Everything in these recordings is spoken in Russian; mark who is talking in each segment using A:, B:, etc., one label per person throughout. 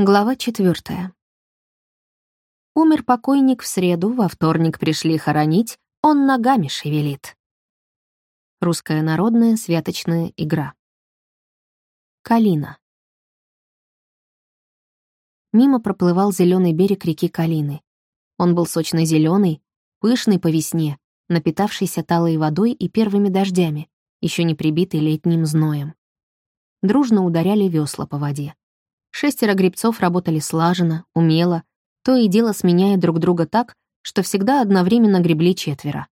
A: Глава четвертая. Умер покойник в среду, во вторник пришли хоронить, он ногами шевелит. Русская народная святочная игра. Калина. Мимо проплывал зеленый берег реки Калины. Он был сочно зеленый, пышный по весне, напитавшийся талой водой и первыми дождями, еще не прибитый летним зноем. Дружно ударяли весла по воде. Шестеро гребцов работали слаженно, умело, то и дело сменяя друг друга так, что всегда одновременно гребли четверо.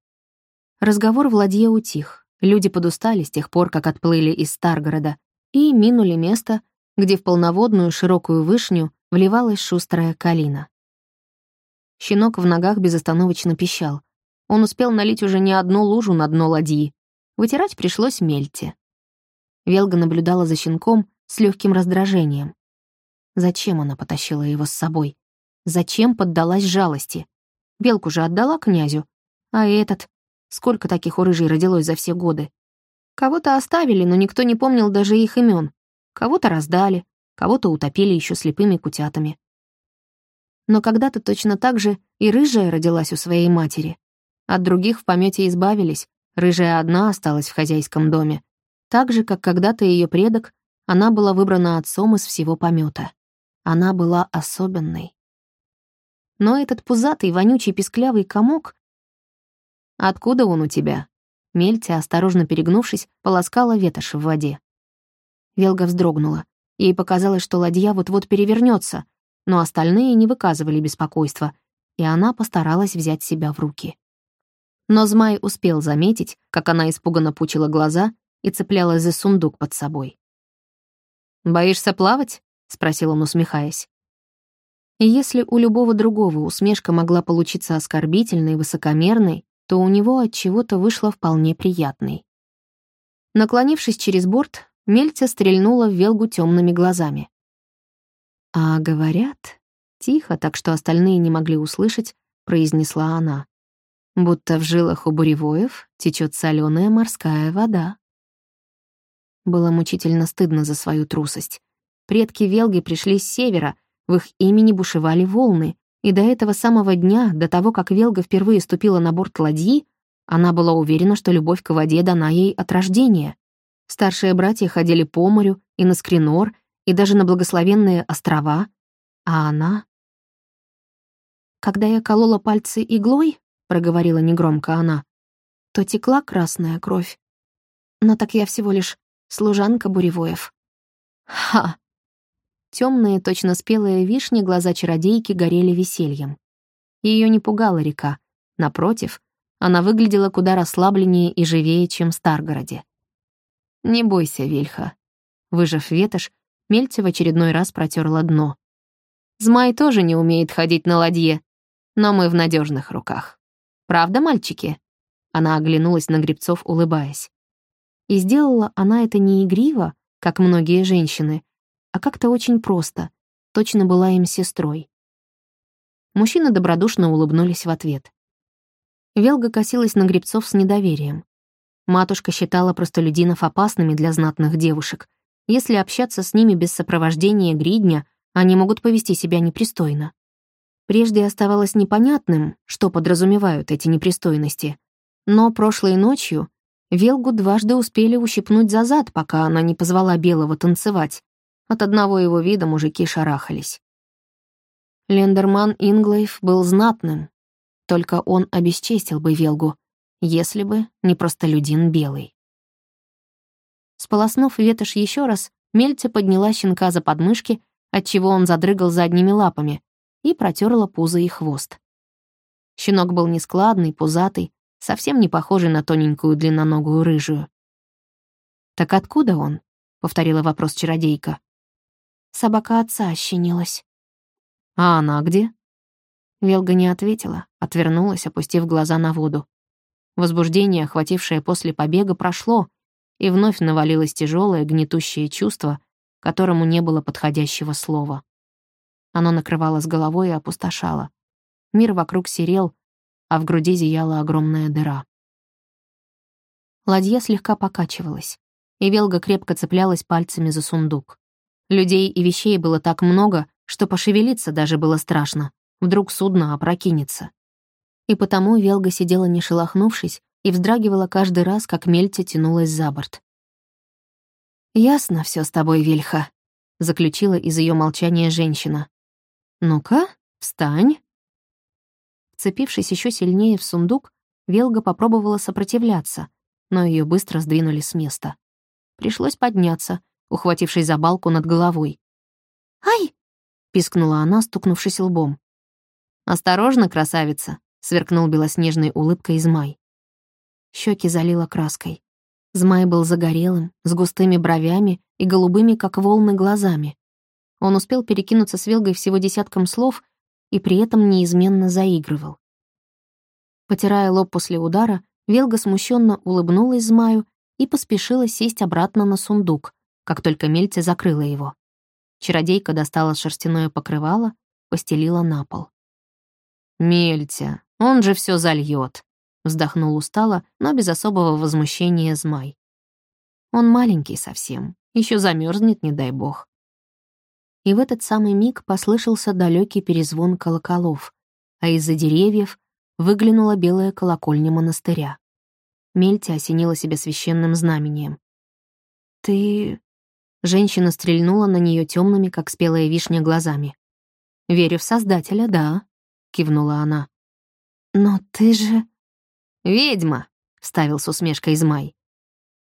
A: Разговор в ладье утих. Люди подустали с тех пор, как отплыли из Старгорода, и минули место, где в полноводную широкую вышню вливалась шустрая калина. Щенок в ногах безостановочно пищал. Он успел налить уже не одну лужу на дно ладьи. Вытирать пришлось мельте. Велга наблюдала за щенком с легким раздражением. Зачем она потащила его с собой? Зачем поддалась жалости? Белку же отдала князю. А этот... Сколько таких у рыжей родилось за все годы? Кого-то оставили, но никто не помнил даже их имен. Кого-то раздали, кого-то утопили еще слепыми кутятами. Но когда-то точно так же и рыжая родилась у своей матери. От других в помете избавились, рыжая одна осталась в хозяйском доме. Так же, как когда-то ее предок, она была выбрана отцом из всего помета. Она была особенной. Но этот пузатый, вонючий, песклявый комок... «Откуда он у тебя?» Мельтя, осторожно перегнувшись, полоскала ветошь в воде. Велга вздрогнула. Ей показалось, что ладья вот-вот перевернется, но остальные не выказывали беспокойства, и она постаралась взять себя в руки. Но змай успел заметить, как она испуганно пучила глаза и цеплялась за сундук под собой. «Боишься плавать?» — спросил он, усмехаясь. И если у любого другого усмешка могла получиться оскорбительной, высокомерной, то у него от чего-то вышла вполне приятной. Наклонившись через борт, Мельца стрельнула в Велгу темными глазами. «А говорят...» — тихо, так что остальные не могли услышать, произнесла она. «Будто в жилах у буревоев течет соленая морская вода». Было мучительно стыдно за свою трусость. Предки Велги пришли с севера, в их имени бушевали волны, и до этого самого дня, до того, как Велга впервые ступила на борт ладьи, она была уверена, что любовь к воде дана ей от рождения. Старшие братья ходили по морю и на Скринор, и даже на благословенные острова, а она... «Когда я колола пальцы иглой», — проговорила негромко она, то текла красная кровь. Но так я всего лишь служанка Буревоев. Ха! Темные, точно спелые вишни глаза чародейки горели весельем. Ее не пугала река. Напротив, она выглядела куда расслабленнее и живее, чем в Старгороде. «Не бойся, Вильха». Выжав ветошь, Мельте в очередной раз протерла дно. «Змай тоже не умеет ходить на ладье, но мы в надежных руках. Правда, мальчики?» Она оглянулась на гребцов, улыбаясь. И сделала она это не игриво, как многие женщины, а как-то очень просто, точно была им сестрой. Мужчины добродушно улыбнулись в ответ. Велга косилась на гребцов с недоверием. Матушка считала простолюдинов опасными для знатных девушек. Если общаться с ними без сопровождения гридня, они могут повести себя непристойно. Прежде оставалось непонятным, что подразумевают эти непристойности. Но прошлой ночью Велгу дважды успели ущипнуть за зад, пока она не позвала Белого танцевать. От одного его вида мужики шарахались. Лендерман Инглейв был знатным, только он обесчестил бы Велгу, если бы не простолюдин Белый. Сполоснув ветошь еще раз, Мельца подняла щенка за подмышки, отчего он задрыгал задними лапами, и протерла пузо и хвост. Щенок был нескладный, пузатый, совсем не похожий на тоненькую длинноногую рыжую. «Так откуда он?» — повторила вопрос чародейка. Собака отца ощенилась. «А она где?» Велга не ответила, отвернулась, опустив глаза на воду. Возбуждение, охватившее после побега, прошло, и вновь навалилось тяжелое, гнетущее чувство, которому не было подходящего слова. Оно накрывало с головой и опустошало. Мир вокруг серел, а в груди зияла огромная дыра. Ладья слегка покачивалась, и Велга крепко цеплялась пальцами за сундук. Людей и вещей было так много, что пошевелиться даже было страшно. Вдруг судно опрокинется. И потому Велга сидела не шелохнувшись и вздрагивала каждый раз, как мельтя тянулась за борт. «Ясно все с тобой, Вильха», — заключила из ее молчания женщина. «Ну-ка, встань». Вцепившись еще сильнее в сундук, Велга попробовала сопротивляться, но ее быстро сдвинули с места. Пришлось подняться, ухватившись за балку над головой. «Ай!» — пискнула она, стукнувшись лбом. «Осторожно, красавица!» — сверкнул белоснежной улыбкой Змай. Щеки залила краской. Змай был загорелым, с густыми бровями и голубыми, как волны, глазами. Он успел перекинуться с Велгой всего десятком слов и при этом неизменно заигрывал. Потирая лоб после удара, Велга смущенно улыбнулась Змаю и поспешила сесть обратно на сундук, как только Мельце закрыла его. Чародейка достала шерстяное покрывало, постелила на пол. «Мельтя, он же все зальет», — вздохнул устало, но без особого возмущения Змай. «Он маленький совсем, еще замерзнет, не дай бог». И в этот самый миг послышался далекий перезвон колоколов, а из-за деревьев выглянула белая колокольня монастыря. Мельтя осенила себя священным знамением. «Ты...» Женщина стрельнула на нее темными, как спелая вишня, глазами. «Верю в Создателя, да», кивнула она. «Но ты же...» «Ведьма», — вставил с усмешкой Измай.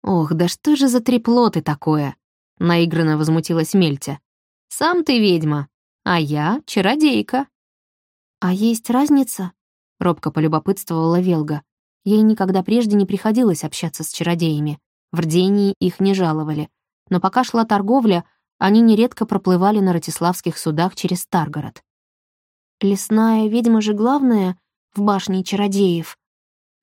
A: «Ох, да что же за трепло ты такое?» — наигранно возмутилась Мельтя. «Сам ты ведьма, а я чародейка». «А есть разница?» — робко полюбопытствовала Велга. Ей никогда прежде не приходилось общаться с чародеями. В Рдении их не жаловали. Но пока шла торговля, они нередко проплывали на ратиславских судах через Старгород. Лесная ведьма же главная в башне чародеев.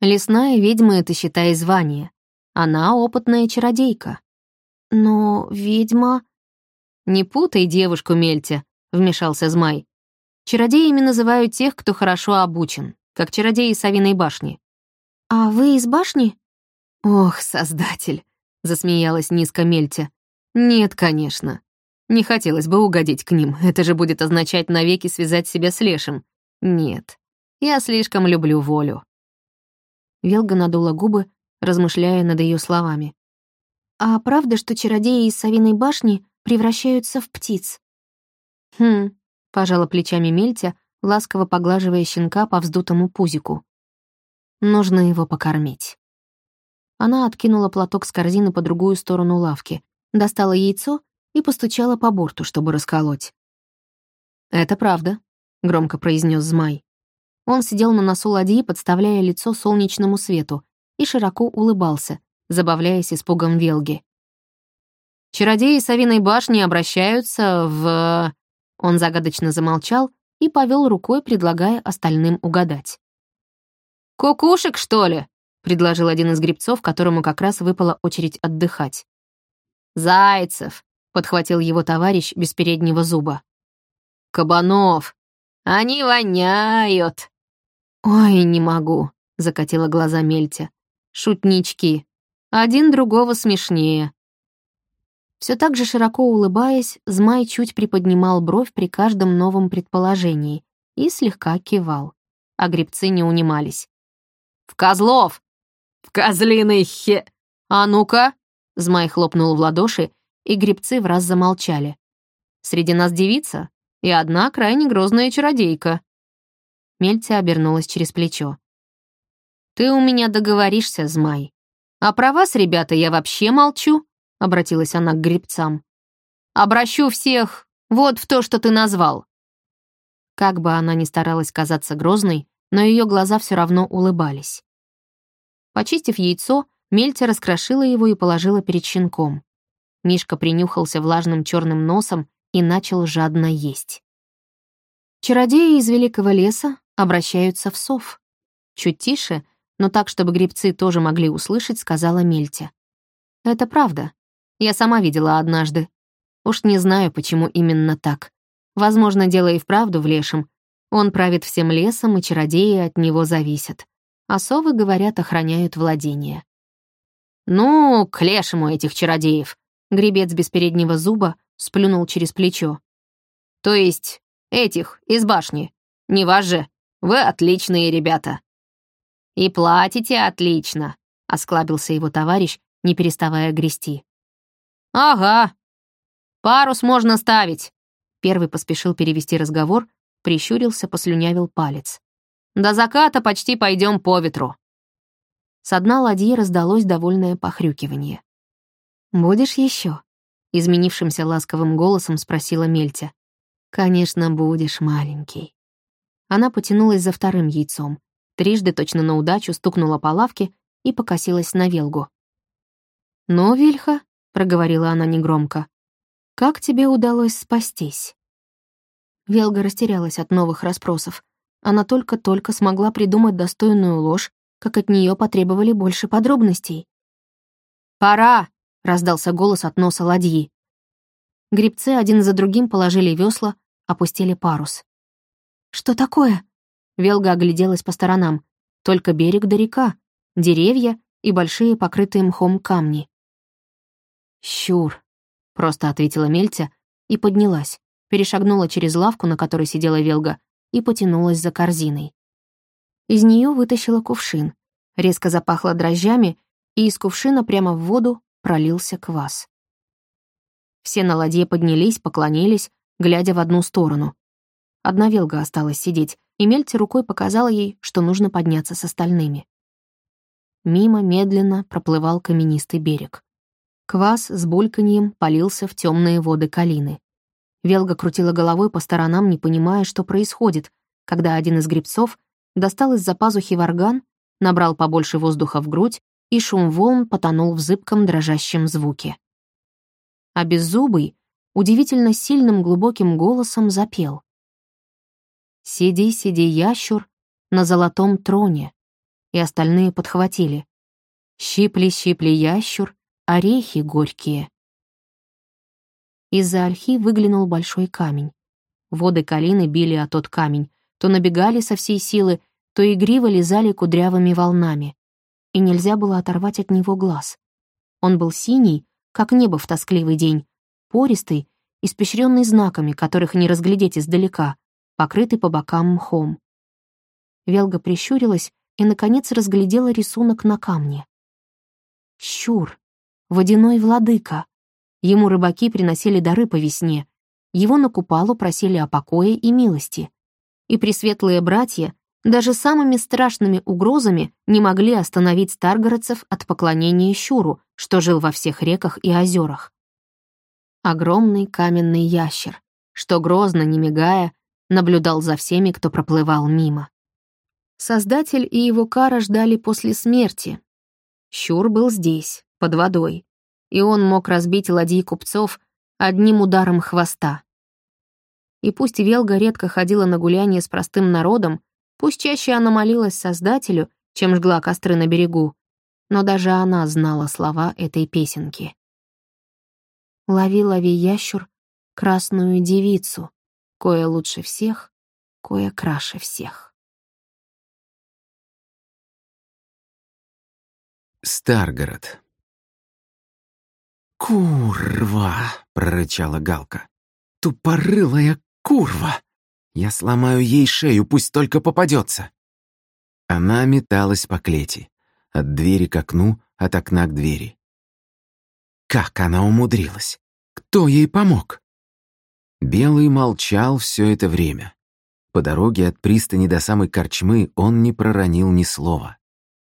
A: Лесная ведьма — это, считай, звание. Она опытная чародейка. Но ведьма... «Не путай девушку, Мельте», — вмешался Змай. «Чародеями называют тех, кто хорошо обучен, как чародеи Савиной башни». «А вы из башни?» «Ох, создатель», — засмеялась низко Мельте. «Нет, конечно. Не хотелось бы угодить к ним, это же будет означать навеки связать себя с Лешим. Нет, я слишком люблю волю. Велга надула губы, размышляя над ее словами. «А правда, что чародеи из Савиной башни превращаются в птиц?» «Хм», — пожала плечами Мельтя, ласково поглаживая щенка по вздутому пузику. «Нужно его покормить». Она откинула платок с корзины по другую сторону лавки, достала яйцо и постучала по борту, чтобы расколоть. «Это правда», — громко произнес Змай. Он сидел на носу ладьи, подставляя лицо солнечному свету, и широко улыбался, забавляясь испугом Велги. «Чародеи Савиной башни обращаются в...» Он загадочно замолчал и повел рукой, предлагая остальным угадать. «Кукушек, что ли?» — предложил один из грибцов, которому как раз выпала очередь отдыхать. «Зайцев», подхватил его товарищ без переднего зуба. «Кабанов! Они воняют!» «Ой, не могу», — закатила глаза Мельтя. «Шутнички. Один другого смешнее». Все так же широко улыбаясь, Змай чуть приподнимал бровь при каждом новом предположении и слегка кивал. А грибцы не унимались. «В козлов! В козлиный хе... А ну-ка!» Змай хлопнул в ладоши, и грибцы в раз замолчали. «Среди нас девица и одна крайне грозная чародейка». Мельця обернулась через плечо. «Ты у меня договоришься, Змай. А про вас, ребята, я вообще молчу», — обратилась она к грибцам. «Обращу всех вот в то, что ты назвал». Как бы она ни старалась казаться грозной, но ее глаза все равно улыбались. Почистив яйцо, Мельтя раскрошила его и положила перед щенком. Мишка принюхался влажным черным носом и начал жадно есть. Чародеи из Великого леса обращаются в сов. Чуть тише, но так, чтобы грибцы тоже могли услышать, сказала Мельтя. Это правда. Я сама видела однажды. Уж не знаю, почему именно так. Возможно, дело и вправду в лешем. Он правит всем лесом, и чародеи от него зависят. А совы, говорят, охраняют владение. «Ну, к лешему этих чародеев», Гребец без переднего зуба сплюнул через плечо. То есть этих из башни. Не вас же. Вы отличные ребята». «И платите отлично», — осклабился его товарищ, не переставая грести. «Ага. Парус можно ставить». Первый поспешил перевести разговор, прищурился, послюнявил палец. «До заката почти пойдем по ветру». С дна ладьи раздалось довольное похрюкивание. «Будешь еще? изменившимся ласковым голосом спросила Мельтя. «Конечно, будешь, маленький». Она потянулась за вторым яйцом, трижды точно на удачу стукнула по лавке и покосилась на Велгу. «Ну, Вильха», — проговорила она негромко, — «как тебе удалось спастись?» Велга растерялась от новых расспросов. Она только-только смогла придумать достойную ложь, как от нее потребовали больше подробностей. «Пора!» — раздался голос от носа ладьи. Грибцы один за другим положили весла, опустили парус. «Что такое?» Велга огляделась по сторонам. Только берег до река, деревья и большие покрытые мхом камни. «Щур», — просто ответила Мельтя и поднялась, перешагнула через лавку, на которой сидела Велга, и потянулась за корзиной. Из нее вытащила кувшин, резко запахло дрожжами, и из кувшина прямо в воду пролился квас. Все на ладье поднялись, поклонились, глядя в одну сторону. Одна велга осталась сидеть, и Мельти рукой показала ей, что нужно подняться с остальными. Мимо медленно проплывал каменистый берег. Квас с бульканьем полился в темные воды калины. Велга крутила головой по сторонам, не понимая, что происходит, когда один из грибцов достал из-за пазухи варган, набрал побольше воздуха в грудь и шум волн потонул в зыбком дрожащем звуке. А беззубый удивительно сильным глубоким голосом запел. «Сиди, сиди, ящур, на золотом троне», и остальные подхватили. «Щипли, щипли, ящур, орехи горькие». Из-за ольхи выглянул большой камень. Воды калины били о тот камень, то набегали со всей силы, то игриво лизали кудрявыми волнами и нельзя было оторвать от него глаз. Он был синий, как небо в тоскливый день, пористый, испещренный знаками, которых не разглядеть издалека, покрытый по бокам мхом. Велга прищурилась и, наконец, разглядела рисунок на камне. Щур, водяной владыка. Ему рыбаки приносили дары по весне, его на купалу просили о покое и милости. И пресветлые братья даже самыми страшными угрозами не могли остановить старгородцев от поклонения Щуру, что жил во всех реках и озерах. Огромный каменный ящер, что грозно, не мигая, наблюдал за всеми, кто проплывал мимо. Создатель и его кара ждали после смерти. Щур был здесь, под водой, и он мог разбить ладьи купцов одним ударом хвоста. И пусть Велга редко ходила на гуляние с простым народом, Пусть чаще она молилась Создателю, чем жгла костры на берегу, но даже она знала слова этой песенки. «Лови, лови, ящур, красную девицу, кое лучше всех, кое краше всех».
B: Старгород. «Курва!» — прорычала Галка. «Тупорылая курва!» Я сломаю ей шею, пусть только попадется. Она металась по клети. От двери к окну, от окна к двери. Как она умудрилась? Кто ей помог? Белый молчал все это время. По дороге от пристани до самой корчмы он не проронил ни слова.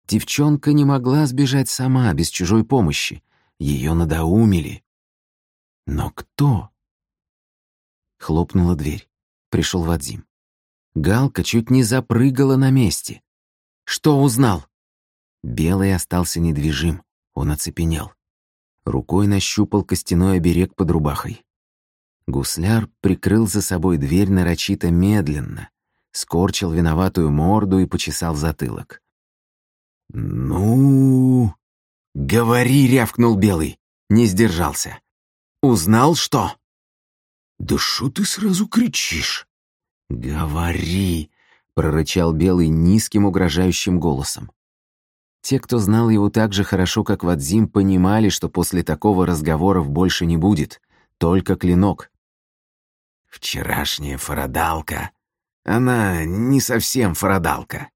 B: Девчонка не могла сбежать сама, без чужой помощи. Ее надоумили. Но кто? Хлопнула дверь пришел Вадим. Галка чуть не запрыгала на месте. «Что узнал?» Белый остался недвижим, он оцепенел. Рукой нащупал костяной оберег под рубахой. Гусляр прикрыл за собой дверь нарочито медленно, скорчил виноватую морду и почесал затылок. «Ну...» «Говори!» — рявкнул Белый. Не сдержался. «Узнал что?» «Да что ты сразу кричишь?» «Говори!» — прорычал Белый низким угрожающим голосом. Те, кто знал его так же хорошо, как Вадзим, понимали, что после такого разговоров больше не будет, только клинок. Вчерашняя фарадалка. Она не совсем фарадалка.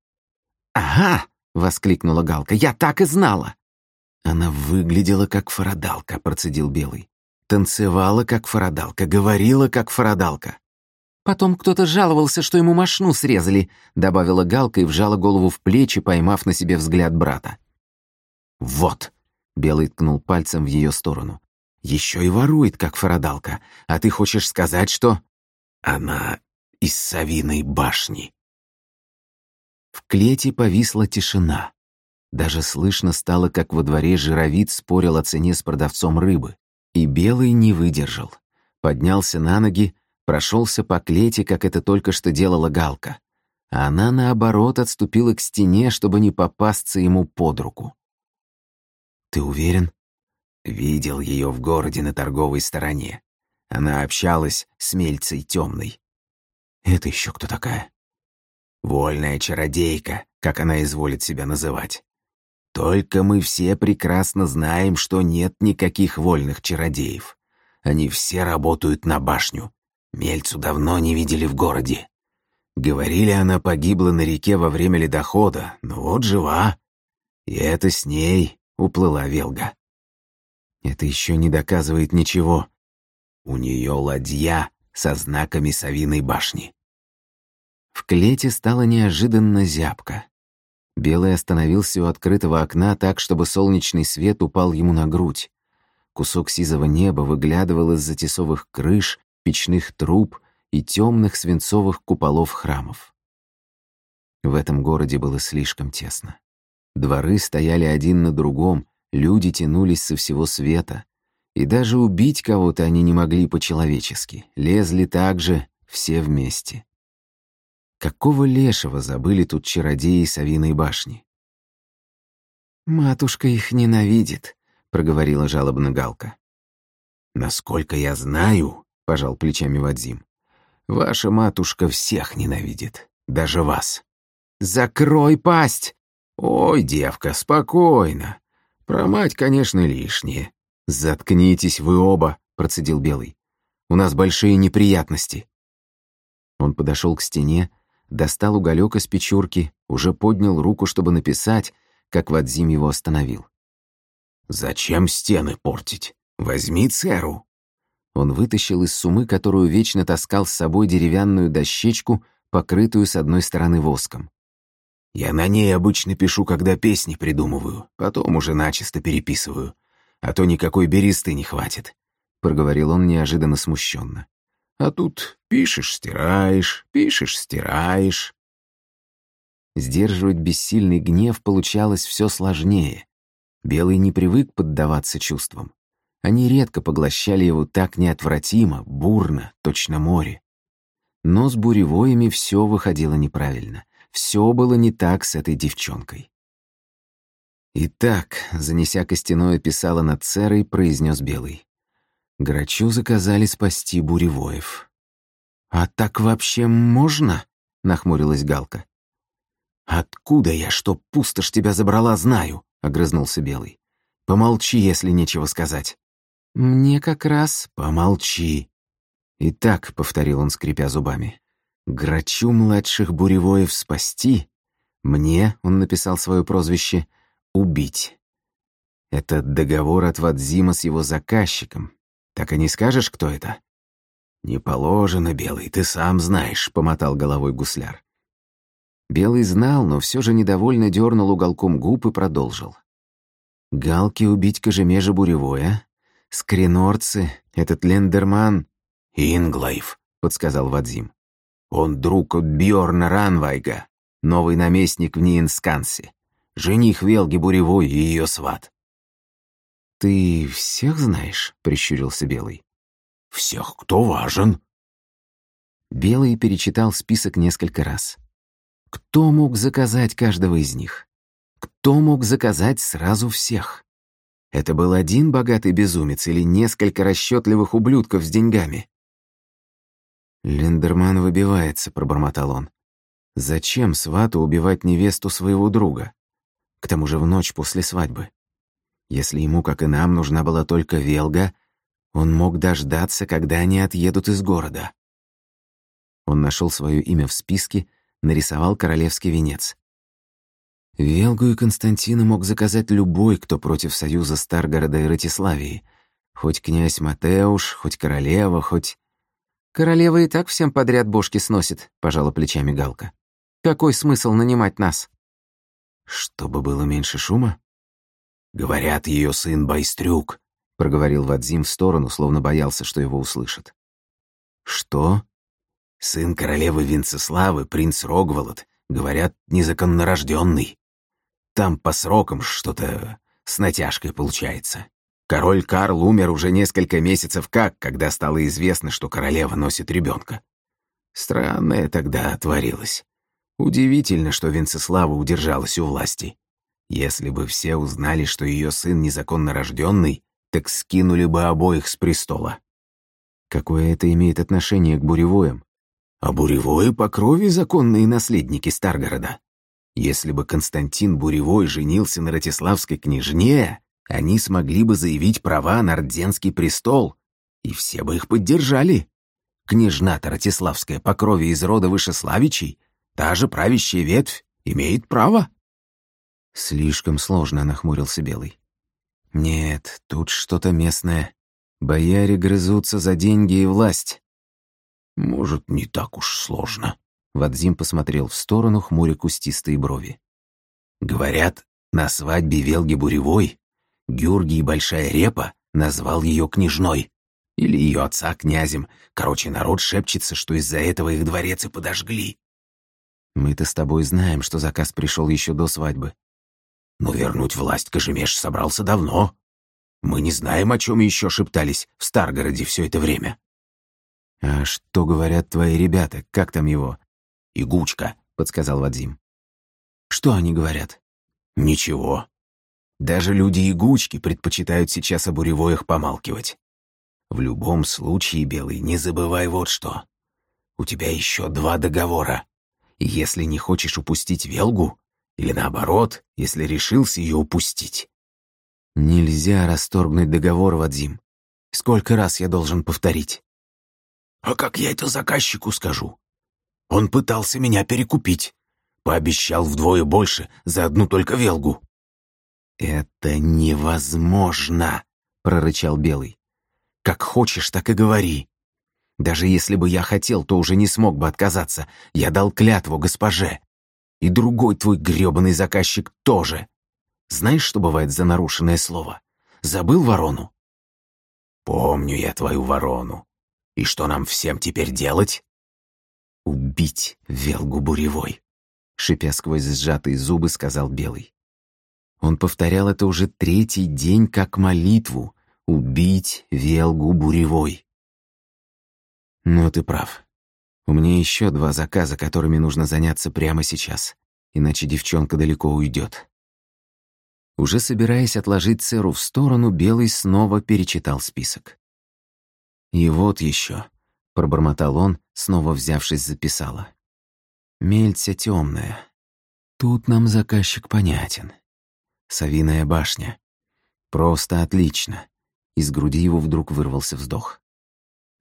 B: «Ага!» — воскликнула Галка. «Я так и знала!» Она выглядела как фарадалка, процедил Белый. Танцевала как фарадалка, говорила как фарадалка. Потом кто-то жаловался, что ему мошну срезали, добавила Галка и вжала голову в плечи, поймав на себе взгляд брата. Вот, Белый ткнул пальцем в ее сторону. Еще и ворует, как фарадалка. А ты хочешь сказать, что она из Савиной башни? В клете повисла тишина. Даже слышно стало, как во дворе жировид спорил о цене с продавцом рыбы. И Белый не выдержал. Поднялся на ноги, прошелся по клете, как это только что делала Галка. А она, наоборот, отступила к стене, чтобы не попасться ему под руку. «Ты уверен?» Видел ее в городе на торговой стороне. Она общалась с Мельцей Темной. «Это еще кто такая?» «Вольная чародейка», как она изволит себя называть. Только мы все прекрасно знаем, что нет никаких вольных чародеев. Они все работают на башню. Мельцу давно не видели в городе. Говорили, она погибла на реке во время ледохода, но вот жива. И это с ней уплыла Велга. Это еще не доказывает ничего. У нее ладья со знаками Савиной башни. В клете стало неожиданно зябко. Белый остановился у открытого окна так, чтобы солнечный свет упал ему на грудь. Кусок сизого неба выглядывал из-за тесовых крыш, печных труб и темных свинцовых куполов храмов. В этом городе было слишком тесно. Дворы стояли один на другом, люди тянулись со всего света, и даже убить кого-то они не могли по-человечески, лезли также все вместе. Какого лешего забыли тут чародеи Савиной башни? «Матушка их ненавидит», — проговорила жалобно Галка. «Насколько я знаю», — пожал плечами Вадзим, «ваша матушка всех ненавидит, даже вас». «Закрой пасть!» «Ой, девка, спокойно. Про мать, конечно, лишнее». «Заткнитесь вы оба», — процедил Белый. «У нас большие неприятности». Он подошел к стене, достал уголек из печурки, уже поднял руку, чтобы написать, как Вадзим его остановил. «Зачем стены портить? Возьми церу!» Он вытащил из сумы, которую вечно таскал с собой, деревянную дощечку, покрытую с одной стороны воском. «Я на ней обычно пишу, когда песни придумываю, потом уже начисто переписываю, а то никакой бересты не хватит», — проговорил он неожиданно смущенно. А тут пишешь, стираешь, пишешь, стираешь. Сдерживать бессильный гнев получалось все сложнее. Белый не привык поддаваться чувствам. Они редко поглощали его так неотвратимо, бурно, точно море. Но с буревоями все выходило неправильно. Все было не так с этой девчонкой. «Итак», — занеся костяное писало над церой, произнес Белый. Грачу заказали спасти буревоев. «А так вообще можно?» — нахмурилась Галка. «Откуда я, что пустошь тебя забрала, знаю?» — огрызнулся Белый. «Помолчи, если нечего сказать». «Мне как раз...» «Помолчи». «Итак», — повторил он, скрипя зубами, — «грачу младших буревоев спасти, мне, — он написал свое прозвище, — убить». Это договор от Вадзима с его заказчиком, так и не скажешь, кто это?» «Не положено, Белый, ты сам знаешь», — помотал головой гусляр. Белый знал, но все же недовольно дернул уголком губ и продолжил. «Галки убить Кожемежа Буревое, Скринорцы, этот Лендерман...» «Инглайф», — подсказал Вадзим. «Он друг Бьорна Ранвайга, новый наместник в Ниенскансе, жених Велги Буревой и ее сват. «Ты всех знаешь?» — прищурился Белый. «Всех, кто важен». Белый перечитал список несколько раз. Кто мог заказать каждого из них? Кто мог заказать сразу всех? Это был один богатый безумец или несколько расчетливых ублюдков с деньгами? «Лендерман выбивается», — пробормотал он. «Зачем свату убивать невесту своего друга? К тому же в ночь после свадьбы. Если ему, как и нам, нужна была только Велга, он мог дождаться, когда они отъедут из города. Он нашел свое имя в списке, нарисовал королевский венец. Велгу и Константина мог заказать любой, кто против союза Старгорода и Ратиславии. Хоть князь Матеуш, хоть королева, хоть... «Королева и так всем подряд бошки сносит», — пожала плечами Галка. «Какой смысл нанимать нас?» «Чтобы было меньше шума?» «Говорят, ее сын Байстрюк», — проговорил Вадзим в сторону, словно боялся, что его услышат. «Что?» «Сын королевы Венцеславы, принц Рогволод, говорят, незаконнорожденный. Там по срокам что-то с натяжкой получается. Король Карл умер уже несколько месяцев как, когда стало известно, что королева носит ребенка. Странное тогда творилось. Удивительно, что Венцеслава удержалась у власти. Если бы все узнали, что ее сын незаконно рожденный, так скинули бы обоих с престола. Какое это имеет отношение к буревоям? А буревои по крови законные наследники Старгорода. Если бы Константин Буревой женился на Ратиславской княжне, они смогли бы заявить права на Орденский престол, и все бы их поддержали. Княжна-то Ратиславская по крови из рода Вышеславичей, та же правящая ветвь, имеет право. Слишком сложно, нахмурился Белый. Нет, тут что-то местное. Бояре грызутся за деньги и власть. Может, не так уж сложно, Вадзим посмотрел в сторону, хмуря кустистые брови. «Говорят, на свадьбе Велги Буревой Георгий Большая Репа назвал ее княжной. Или ее отца князем. Короче, народ шепчется, что из-за этого их дворец и подожгли. Мы-то с тобой знаем, что заказ пришел еще до свадьбы. Но вернуть власть Кожемеш собрался давно. Мы не знаем, о чем еще шептались в Старгороде все это время. А что говорят твои ребята? Как там его? «Игучка», — подсказал Вадим. «Что они говорят?» «Ничего. Даже люди-игучки предпочитают сейчас о буревоях помалкивать. В любом случае, Белый, не забывай вот что. У тебя еще два договора. Если не хочешь упустить Велгу, или наоборот, если решился ее упустить. Нельзя расторгнуть договор, Вадим. Сколько раз я должен повторить? А как я это заказчику скажу? Он пытался меня перекупить. Пообещал вдвое больше за одну только велгу. «Это невозможно!» — прорычал Белый. «Как хочешь, так и говори. Даже если бы я хотел, то уже не смог бы отказаться. Я дал клятву госпоже. И другой твой грёбаный заказчик тоже. Знаешь, что бывает за нарушенное слово? Забыл ворону?» «Помню я твою ворону. И что нам всем теперь делать?» «Убить Велгу Буревой!» — шипя сквозь сжатые зубы, сказал Белый. Он повторял это уже третий день как молитву «Убить Велгу Буревой!» «Ну, ты прав. У меня еще два заказа, которыми нужно заняться прямо сейчас, иначе девчонка далеко уйдет. Уже собираясь отложить Церу в сторону, Белый снова перечитал список. И вот еще пробормотал он, снова взявшись записала. Мельця темная. Тут нам заказчик понятен. Савиная башня. Просто отлично. Из груди его вдруг вырвался вздох.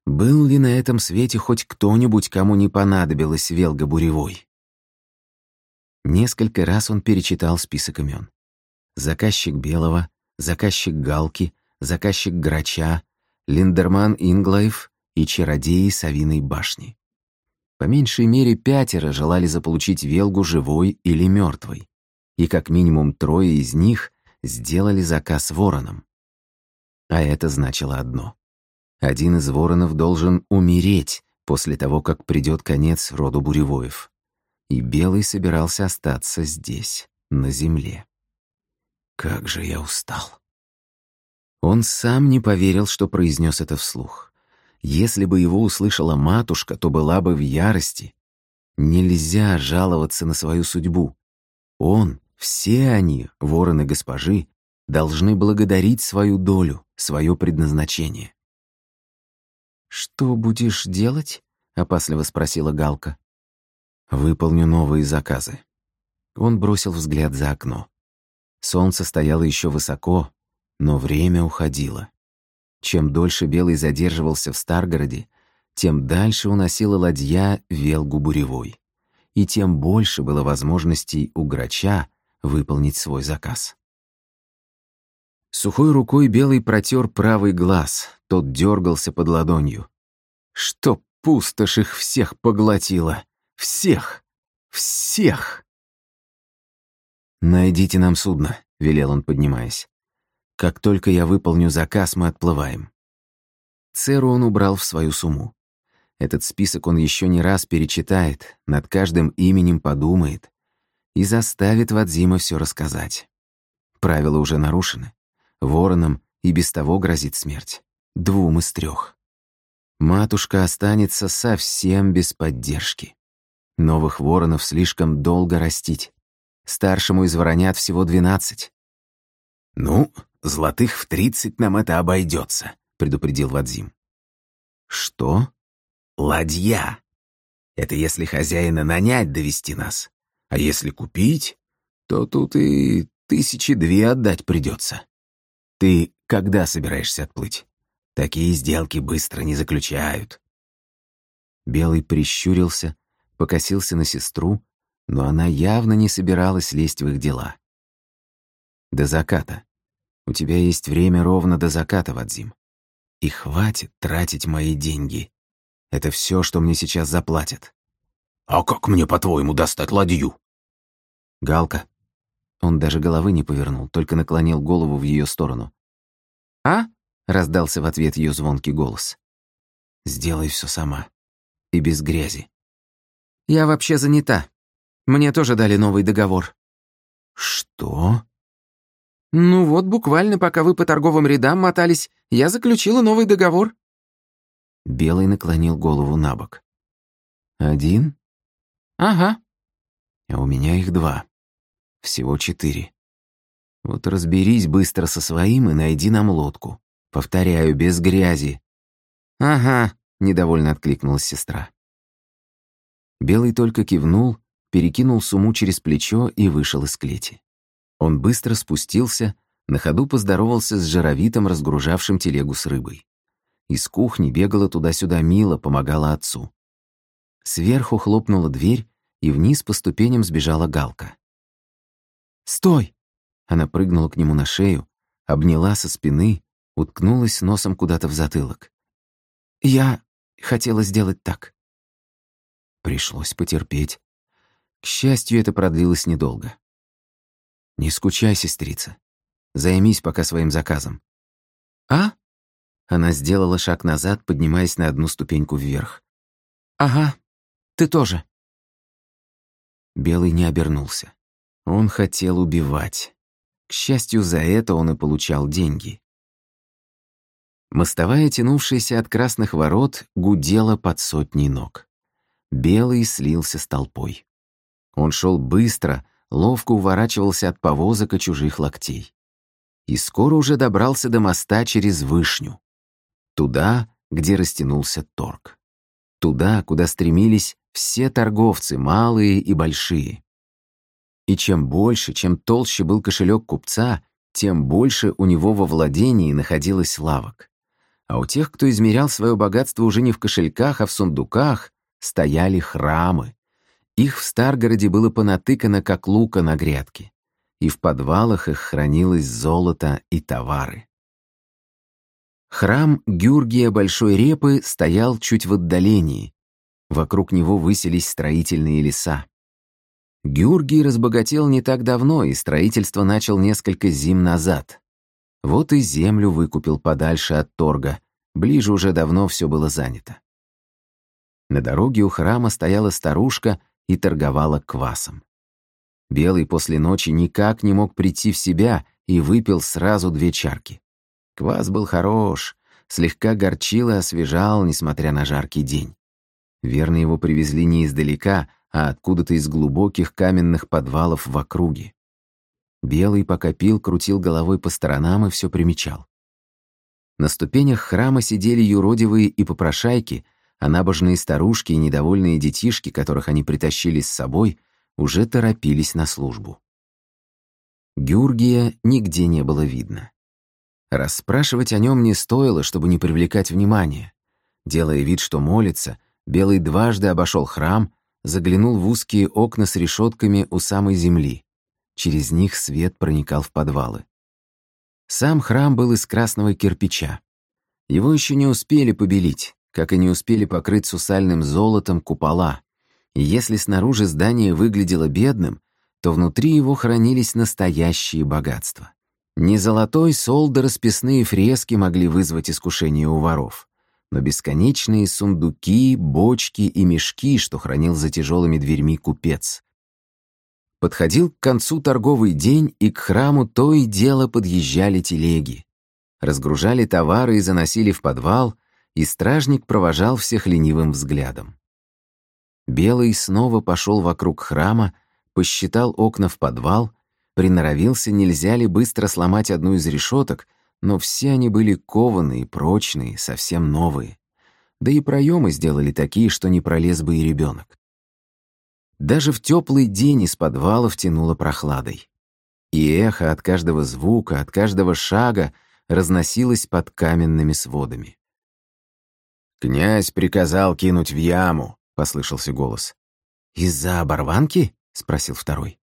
B: Был ли на этом свете хоть кто-нибудь, кому не понадобилась Велга Буревой? Несколько раз он перечитал список имен. Заказчик Белого, заказчик Галки, заказчик Грача, Линдерман Инглайф, и чародеи Савиной башни. По меньшей мере пятеро желали заполучить Велгу живой или мертвой, и как минимум трое из них сделали заказ воронам. А это значило одно. Один из воронов должен умереть после того, как придет конец роду Буревоев. И Белый собирался остаться здесь, на земле. Как же я устал. Он сам не поверил, что произнес это вслух. Если бы его услышала матушка, то была бы в ярости. Нельзя жаловаться на свою судьбу. Он, все они, вороны госпожи, должны благодарить свою долю, свое предназначение. «Что будешь делать?» — опасливо спросила Галка. «Выполню новые заказы». Он бросил взгляд за окно. Солнце стояло еще высоко, но время уходило. Чем дольше Белый задерживался в Старгороде, тем дальше уносила ладья Велгу буревой, и тем больше было возможностей у грача выполнить свой заказ. Сухой рукой Белый протер правый глаз, тот дергался под ладонью. Что пустошь их всех поглотила! Всех! Всех! «Найдите нам судно», — велел он, поднимаясь. «Как только я выполню заказ, мы отплываем». Церу он убрал в свою сумму. Этот список он еще не раз перечитает, над каждым именем подумает и заставит Вадзима все рассказать. Правила уже нарушены. Воронам и без того грозит смерть. Двум из трех. Матушка останется совсем без поддержки. Новых воронов слишком долго растить. Старшему из воронят всего двенадцать. «Ну, золотых в тридцать нам это обойдется», — предупредил Вадзим. «Что?» «Ладья. Это если хозяина нанять довести нас. А если купить, то тут и тысячи две отдать придется. Ты когда собираешься отплыть? Такие сделки быстро не заключают». Белый прищурился, покосился на сестру, но она явно не собиралась лезть в их дела. «До заката. У тебя есть время ровно до заката, Вадзим. И хватит тратить мои деньги. Это все, что мне сейчас заплатят». «А как мне, по-твоему, достать ладью?» «Галка». Он даже головы не повернул, только наклонил голову в ее сторону. «А?» — раздался в ответ ее звонкий голос. «Сделай все сама. И без грязи». «Я вообще занята. Мне тоже дали новый договор». «Что?» «Ну вот, буквально, пока вы по торговым рядам мотались, я заключила новый договор». Белый наклонил голову на бок. «Один?» «Ага». «А у меня их два. Всего четыре. Вот разберись быстро со своим и найди нам лодку. Повторяю, без грязи». «Ага», — недовольно откликнулась сестра. Белый только кивнул, перекинул сумму через плечо и вышел из клети. Он быстро спустился, на ходу поздоровался с жировитом, разгружавшим телегу с рыбой. Из кухни бегала туда-сюда Мила, помогала отцу. Сверху хлопнула дверь, и вниз по ступеням сбежала Галка. «Стой!» Она прыгнула к нему на шею, обняла со спины, уткнулась носом куда-то в затылок. «Я хотела сделать так». Пришлось потерпеть. К счастью, это продлилось недолго. «Не скучай, сестрица. Займись пока своим заказом». «А?» Она сделала шаг назад, поднимаясь на одну ступеньку вверх. «Ага, ты тоже». Белый не обернулся. Он хотел убивать. К счастью, за это он и получал деньги. Мостовая, тянувшаяся от красных ворот, гудела под сотней ног. Белый слился с толпой. Он шел быстро, ловко уворачивался от повозок и чужих локтей. И скоро уже добрался до моста через Вышню. Туда, где растянулся торг. Туда, куда стремились все торговцы, малые и большие. И чем больше, чем толще был кошелек купца, тем больше у него во владении находилось лавок. А у тех, кто измерял свое богатство уже не в кошельках, а в сундуках, стояли храмы. Их в Старгороде было понатыкано, как лука на грядке, и в подвалах их хранилось золото и товары. Храм Гюргия Большой Репы стоял чуть в отдалении. Вокруг него высились строительные леса. Георгий разбогател не так давно, и строительство начал несколько зим назад. Вот и землю выкупил подальше от торга, ближе уже давно все было занято. На дороге у храма стояла старушка и торговала квасом. Белый после ночи никак не мог прийти в себя и выпил сразу две чарки. Квас был хорош, слегка горчил и освежал, несмотря на жаркий день. Верно, его привезли не издалека, а откуда-то из глубоких каменных подвалов в округе. Белый, пока пил, крутил головой по сторонам и все примечал. На ступенях храма сидели юродивые и попрошайки — а набожные старушки и недовольные детишки, которых они притащили с собой, уже торопились на службу. Гюргия нигде не было видно. Расспрашивать о нем не стоило, чтобы не привлекать внимания. Делая вид, что молится, Белый дважды обошел храм, заглянул в узкие окна с решетками у самой земли. Через них свет проникал в подвалы. Сам храм был из красного кирпича. Его еще не успели побелить, как и не успели покрыть сусальным золотом купола. И если снаружи здание выглядело бедным, то внутри его хранились настоящие богатства. Не золотой сол расписные фрески могли вызвать искушение у воров но бесконечные сундуки, бочки и мешки, что хранил за тяжелыми дверьми купец. Подходил к концу торговый день, и к храму то и дело подъезжали телеги. Разгружали товары и заносили в подвал, и стражник провожал всех ленивым взглядом. Белый снова пошел вокруг храма, посчитал окна в подвал, приноровился, нельзя ли быстро сломать одну из решеток — но все они были кованые, прочные, совсем новые. Да и проемы сделали такие, что не пролез бы и ребенок. Даже в теплый день из подвала втянуло прохладой. И эхо от каждого звука, от каждого шага разносилось под каменными сводами. «Князь приказал кинуть в яму», — послышался голос. «Из-за оборванки?» — спросил второй.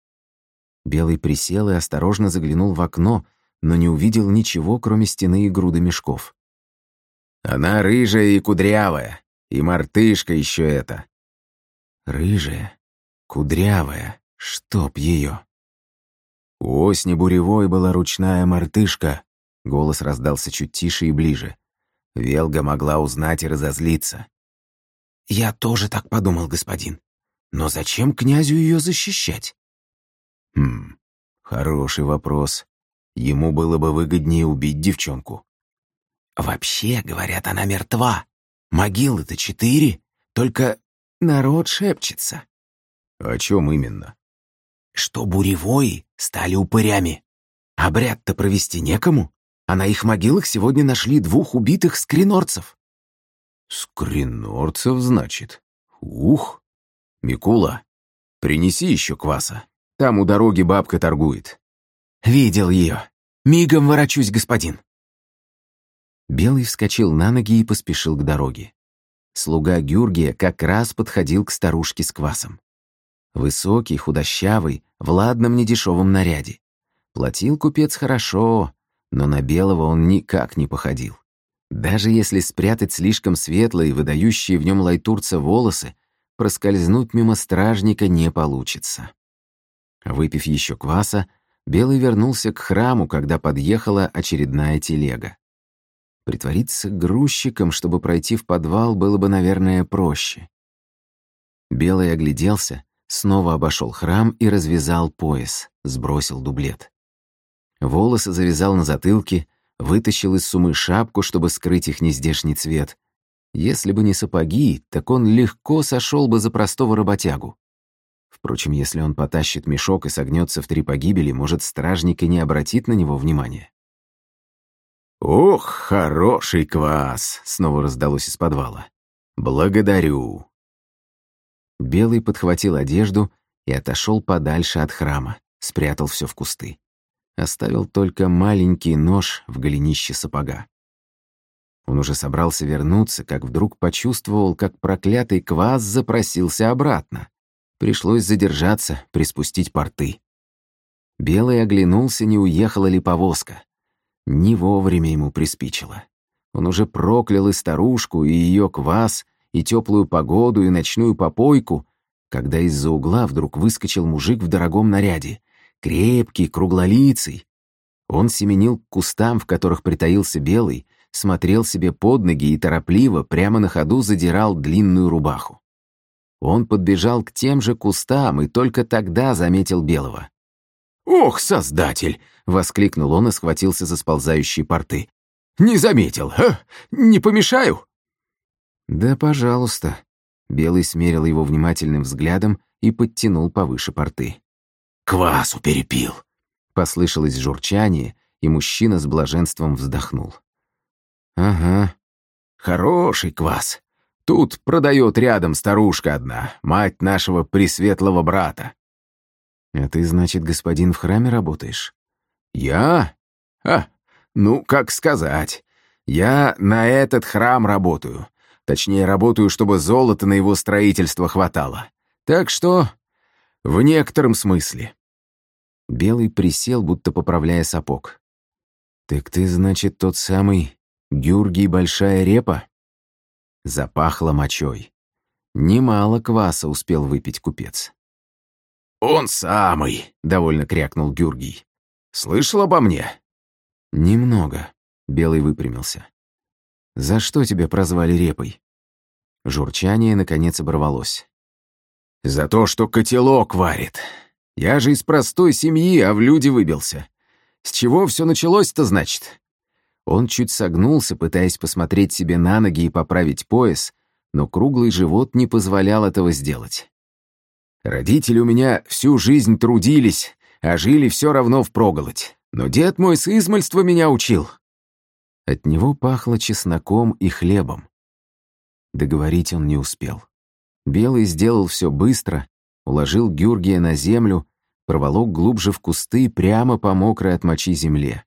B: Белый присел и осторожно заглянул в окно, но не увидел ничего, кроме стены и груды мешков. «Она рыжая и кудрявая, и мартышка еще это». «Рыжая, кудрявая, чтоб ее». У осни буревой была ручная мартышка. Голос раздался чуть тише и ближе. Велга могла узнать и разозлиться. «Я тоже так подумал, господин. Но зачем князю ее защищать?» «Хм, хороший вопрос. Ему было бы выгоднее убить девчонку. Вообще, говорят, она мертва. Могилы-то четыре, только народ шепчется. О чем именно? Что буревои стали упырями. Обряд-то провести некому, а на их могилах сегодня нашли двух убитых скринорцев. Скринорцев, значит? Ух! Микула, принеси еще кваса. Там у дороги бабка торгует. «Видел ее. Мигом ворочусь, господин». Белый вскочил на ноги и поспешил к дороге. Слуга Гюргия как раз подходил к старушке с квасом. Высокий, худощавый, в ладном недешевом наряде. Платил купец хорошо, но на белого он никак не походил. Даже если спрятать слишком светлые, выдающие в нем лайтурца волосы, проскользнуть мимо стражника не получится. Выпив еще кваса, Белый вернулся к храму, когда подъехала очередная телега. Притвориться грузчиком, чтобы пройти в подвал, было бы, наверное, проще. Белый огляделся, снова обошел храм и развязал пояс, сбросил дублет. Волосы завязал на затылке, вытащил из сумы шапку, чтобы скрыть их нездешний цвет. Если бы не сапоги, так он легко сошел бы за простого работягу. Впрочем, если он потащит мешок и согнется в три погибели, может, стражник и не обратит на него внимания. «Ох, хороший квас!» — снова раздалось из подвала. «Благодарю!» Белый подхватил одежду и отошел подальше от храма, спрятал все в кусты. Оставил только маленький нож в голенище сапога. Он уже собрался вернуться, как вдруг почувствовал, как проклятый квас запросился обратно. Пришлось задержаться, приспустить порты. Белый оглянулся, не уехала ли повозка. Не вовремя ему приспичило. Он уже проклял и старушку, и ее квас, и теплую погоду, и ночную попойку, когда из-за угла вдруг выскочил мужик в дорогом наряде, крепкий, круглолицый. Он семенил к кустам, в которых притаился белый, смотрел себе под ноги и торопливо, прямо на ходу задирал длинную рубаху. Он подбежал к тем же кустам и только тогда заметил Белого. «Ох, Создатель!» — воскликнул он и схватился за сползающие порты. «Не заметил, а? Не помешаю?» «Да, пожалуйста». Белый смерил его внимательным взглядом и подтянул повыше порты. «Квасу перепил!» Послышалось журчание, и мужчина с блаженством вздохнул. «Ага, хороший квас. Тут продает рядом старушка одна, мать нашего пресветлого брата. А ты, значит, господин в храме работаешь? Я? А, ну, как сказать. Я на этот храм работаю. Точнее, работаю, чтобы золота на его строительство хватало. Так что в некотором смысле. Белый присел, будто поправляя сапог. «Так ты, значит, тот самый Гюргий Большая Репа?» Запахло мочой. Немало кваса успел выпить купец. «Он самый!» — довольно крякнул Гюргий. «Слышал обо мне?» «Немного», — Белый выпрямился. «За что тебя прозвали Репой?» Журчание, наконец, оборвалось. «За то, что котелок варит. Я же из простой семьи, а в люди выбился. С чего все началось-то, значит?» Он чуть согнулся, пытаясь посмотреть себе на ноги и поправить пояс, но круглый живот не позволял этого сделать. «Родители у меня всю жизнь трудились, а жили все равно впроголодь. Но дед мой с измальства меня учил». От него пахло чесноком и хлебом. Договорить он не успел. Белый сделал все быстро, уложил Гюргия на землю, проволок глубже в кусты прямо по мокрой от мочи земле.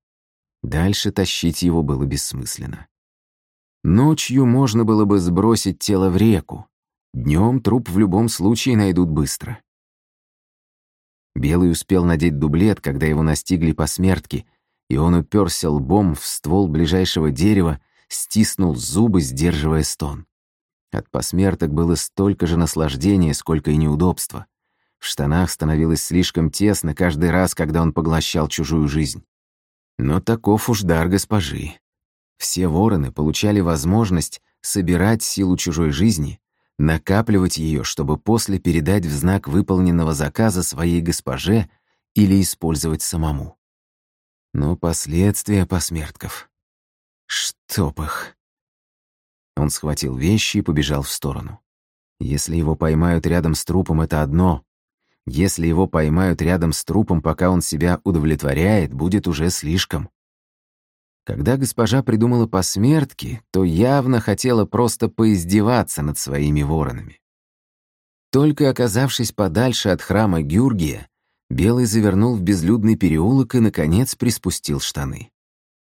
B: Дальше тащить его было бессмысленно. Ночью можно было бы сбросить тело в реку. Днем труп в любом случае найдут быстро. Белый успел надеть дублет, когда его настигли посмертки, и он уперся лбом в ствол ближайшего дерева, стиснул зубы, сдерживая стон. От посмерток было столько же наслаждения, сколько и неудобства. В штанах становилось слишком тесно каждый раз, когда он поглощал чужую жизнь. Но таков уж дар госпожи. Все вороны получали возможность собирать силу чужой жизни, накапливать ее, чтобы после передать в знак выполненного заказа своей госпоже или использовать самому. Но последствия посмертков. Чтоб их. Он схватил вещи и побежал в сторону. Если его поймают рядом с трупом, это одно. Если его поймают рядом с трупом, пока он себя удовлетворяет, будет уже слишком. Когда госпожа придумала посмертки, то явно хотела просто поиздеваться над своими воронами. Только оказавшись подальше от храма Гюргия, Белый завернул в безлюдный переулок и, наконец, приспустил штаны.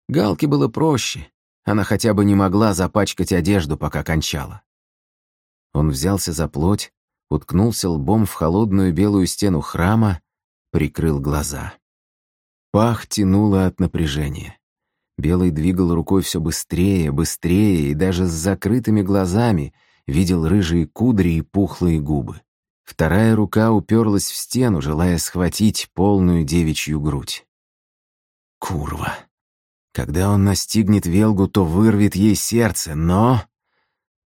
B: Галке было проще, она хотя бы не могла запачкать одежду, пока кончала. Он взялся за плоть, уткнулся лбом в холодную белую стену храма, прикрыл глаза. Пах тянуло от напряжения. Белый двигал рукой все быстрее, быстрее, и даже с закрытыми глазами видел рыжие кудри и пухлые губы. Вторая рука уперлась в стену, желая схватить полную девичью грудь. Курва. Когда он настигнет Велгу, то вырвет ей сердце, но...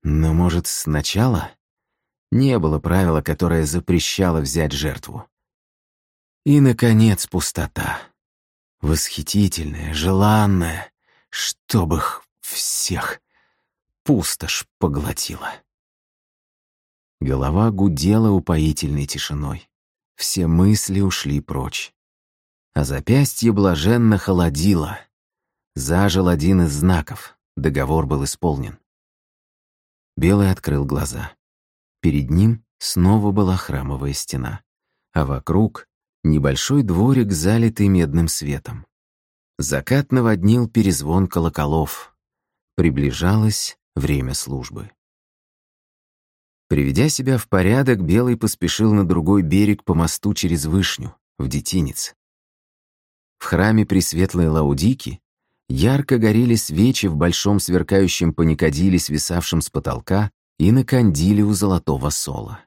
B: Но, может, сначала? Не было правила, которое запрещало взять жертву. И, наконец, пустота. Восхитительная, желанная, чтоб их всех пустошь поглотила. Голова гудела упоительной тишиной. Все мысли ушли прочь. А запястье блаженно холодило. Зажил один из знаков. Договор был исполнен. Белый открыл глаза. Перед ним снова была храмовая стена, а вокруг — небольшой дворик, залитый медным светом. Закат наводнил перезвон колоколов. Приближалось время службы. Приведя себя в порядок, Белый поспешил на другой берег по мосту через Вышню, в Детинец. В храме Пресветлой Лаудики ярко горели свечи в большом сверкающем паникадиле, свисавшем с потолка, и на кандиле у золотого сола.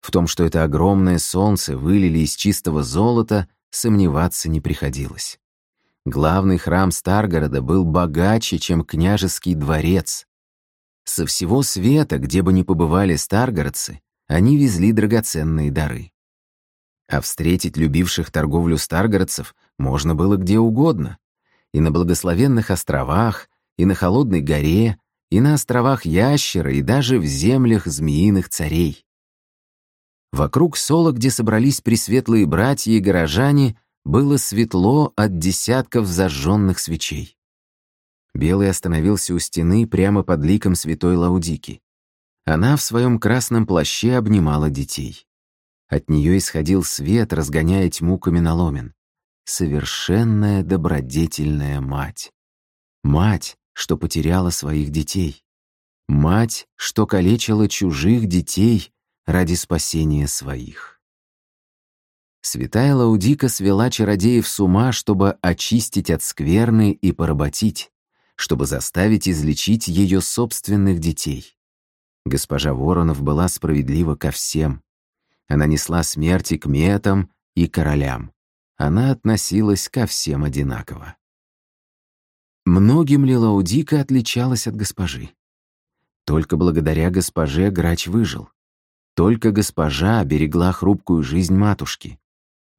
B: В том, что это огромное солнце вылили из чистого золота, сомневаться не приходилось. Главный храм Старгорода был богаче, чем княжеский дворец. Со всего света, где бы ни побывали старгородцы, они везли драгоценные дары. А встретить любивших торговлю старгородцев можно было где угодно. И на благословенных островах, и на холодной горе, и на островах Ящера, и даже в землях змеиных царей. Вокруг Сола, где собрались пресветлые братья и горожане, было светло от десятков зажженных свечей. Белый остановился у стены прямо под ликом святой Лаудики. Она в своем красном плаще обнимала детей. От нее исходил свет, разгоняя тьму каменоломен. Совершенная добродетельная мать. Мать, что потеряла своих детей. Мать, что калечила чужих детей ради спасения своих. Святая Лаудика свела чародеев с ума, чтобы очистить от скверны и поработить, чтобы заставить излечить ее собственных детей. Госпожа Воронов была справедлива ко всем. Она несла смерти к метам и королям. Она относилась ко всем одинаково. Многим ли Лаудика отличалась от госпожи? Только благодаря госпоже Грач выжил. Только госпожа берегла хрупкую жизнь матушки.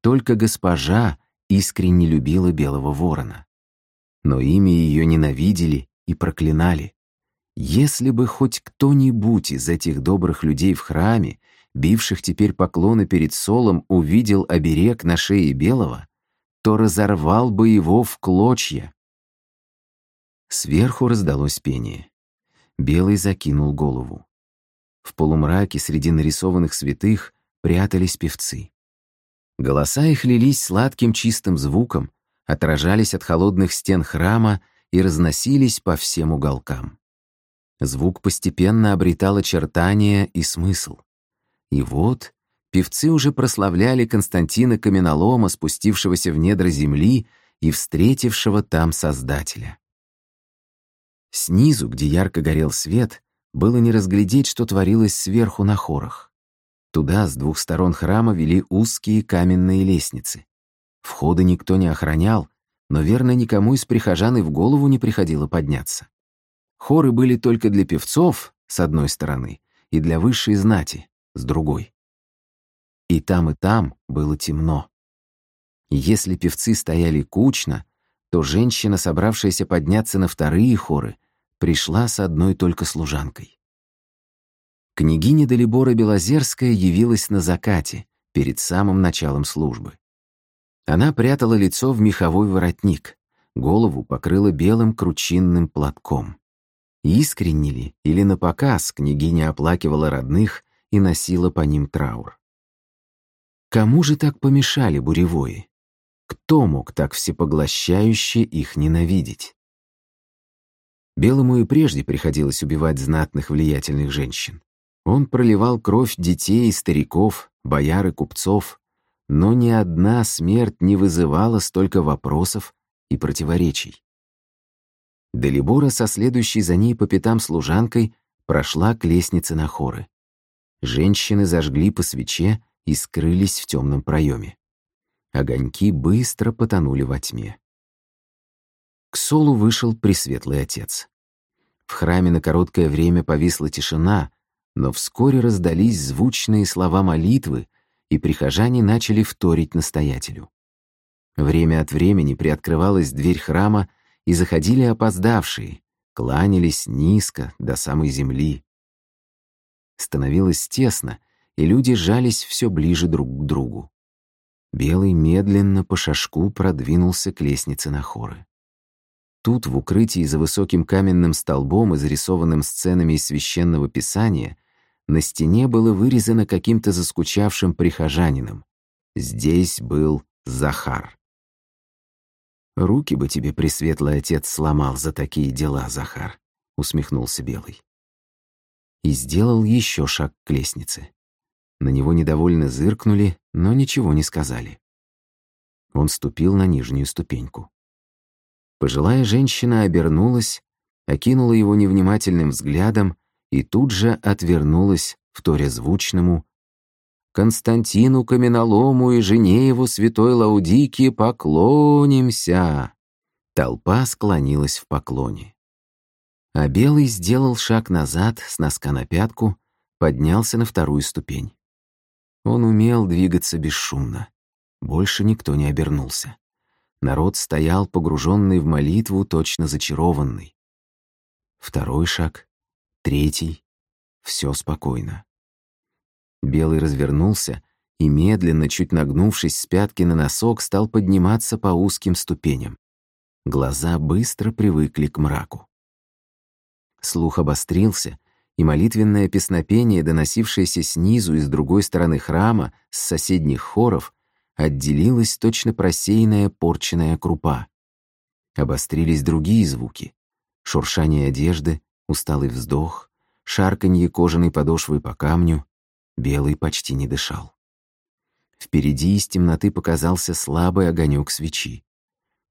B: Только госпожа искренне любила белого ворона. Но ими ее ненавидели и проклинали. Если бы хоть кто-нибудь из этих добрых людей в храме, бивших теперь поклоны перед Солом, увидел оберег на шее белого, то разорвал бы его в клочья. Сверху раздалось пение. Белый закинул голову. В полумраке среди нарисованных святых прятались певцы. Голоса их лились сладким чистым звуком, отражались от холодных стен храма и разносились по всем уголкам. Звук постепенно обретал очертания и смысл. И вот певцы уже прославляли Константина Каменолома, спустившегося в недра земли и встретившего там Создателя. Снизу, где ярко горел свет, было не разглядеть, что творилось сверху на хорах. Туда с двух сторон храма вели узкие каменные лестницы. Входы никто не охранял, но верно никому из прихожан и в голову не приходило подняться. Хоры были только для певцов, с одной стороны, и для высшей знати, с другой. И там, и там было темно. Если певцы стояли кучно, то женщина, собравшаяся подняться на вторые хоры, пришла с одной только служанкой. Княгиня Далибора Белозерская явилась на закате, перед самым началом службы. Она прятала лицо в меховой воротник, голову покрыла белым кручинным платком. Искренне ли или напоказ княгиня оплакивала родных и носила по ним траур. Кому же так помешали буревои? Кто мог так всепоглощающе их ненавидеть? Белому и прежде приходилось убивать знатных влиятельных женщин. Он проливал кровь детей, стариков, бояр и купцов, но ни одна смерть не вызывала столько вопросов и противоречий. Делибора со следующей за ней по пятам служанкой прошла к лестнице на хоры. Женщины зажгли по свече и скрылись в темном проеме. Огоньки быстро потонули во тьме. К Солу вышел Пресветлый Отец. В храме на короткое время повисла тишина, но вскоре раздались звучные слова молитвы, и прихожане начали вторить настоятелю. Время от времени приоткрывалась дверь храма, и заходили опоздавшие, кланялись низко до самой земли. Становилось тесно, и люди жались все ближе друг к другу. Белый медленно по шажку продвинулся к лестнице на хоры. Тут, в укрытии за высоким каменным столбом, изрисованным сценами из священного писания, на стене было вырезано каким-то заскучавшим прихожанином. Здесь был Захар. «Руки бы тебе, пресветлый отец, сломал за такие дела, Захар», — усмехнулся Белый. И сделал еще шаг к лестнице. На него недовольно зыркнули, но ничего не сказали. Он ступил на нижнюю ступеньку. Пожилая женщина обернулась, окинула его невнимательным взглядом и тут же отвернулась, вторя звучному «Константину Каменолому и жене его святой Лаудике поклонимся!» Толпа склонилась в поклоне. А Белый сделал шаг назад с носка на пятку, поднялся на вторую ступень. Он умел двигаться бесшумно. Больше никто не обернулся. Народ стоял, погруженный в молитву, точно зачарованный. Второй шаг, третий. Все спокойно. Белый развернулся и, медленно, чуть нагнувшись с пятки на носок, стал подниматься по узким ступеням. Глаза быстро привыкли к мраку. Слух обострился, и молитвенное песнопение, доносившееся снизу и с другой стороны храма, с соседних хоров, отделилась точно просеянная порченная крупа. Обострились другие звуки. Шуршание одежды, усталый вздох, шарканье кожаной подошвы по камню, Белый почти не дышал. Впереди из темноты показался слабый огонек свечи.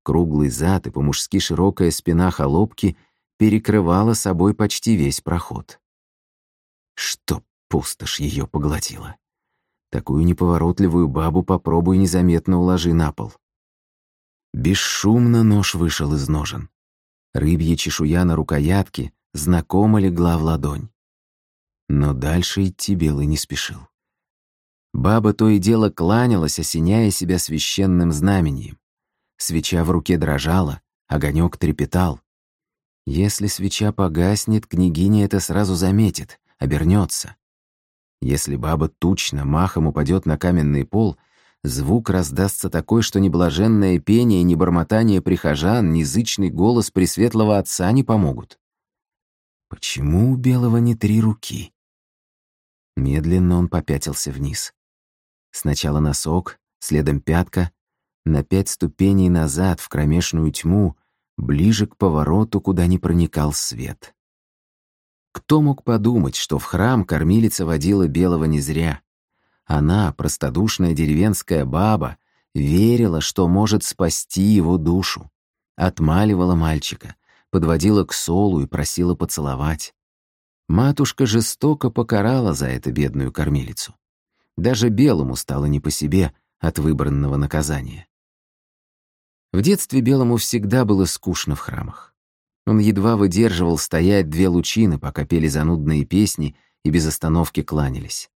B: Круглый зад и по-мужски широкая спина холопки перекрывала собой почти весь проход. Что пустошь ее поглотила. Такую неповоротливую бабу попробуй незаметно уложи на пол. Бесшумно нож вышел из ножен. Рыбья чешуя на рукоятке знакомо легла в ладонь. Но дальше идти Белый не спешил. Баба то и дело кланялась, осеняя себя священным знамением. Свеча в руке дрожала, огонек трепетал. Если свеча погаснет, княгиня это сразу заметит, обернется. Если баба тучно махом упадет на каменный пол, звук раздастся такой, что ни блаженное пение, ни бормотание прихожан, ни зычный голос Пресветлого Отца не помогут. Почему у Белого не три руки? Медленно он попятился вниз. Сначала носок, следом пятка, на пять ступеней назад в кромешную тьму, ближе к повороту, куда не проникал свет. Кто мог подумать, что в храм кормилица водила белого не зря? Она, простодушная деревенская баба, верила, что может спасти его душу. Отмаливала мальчика, подводила к солу и просила поцеловать. Матушка жестоко покарала за это бедную кормилицу. Даже Белому стало не по себе от выбранного наказания. В детстве Белому всегда было скучно в храмах. Он едва выдерживал стоять две лучины, пока пели занудные песни и без остановки кланялись.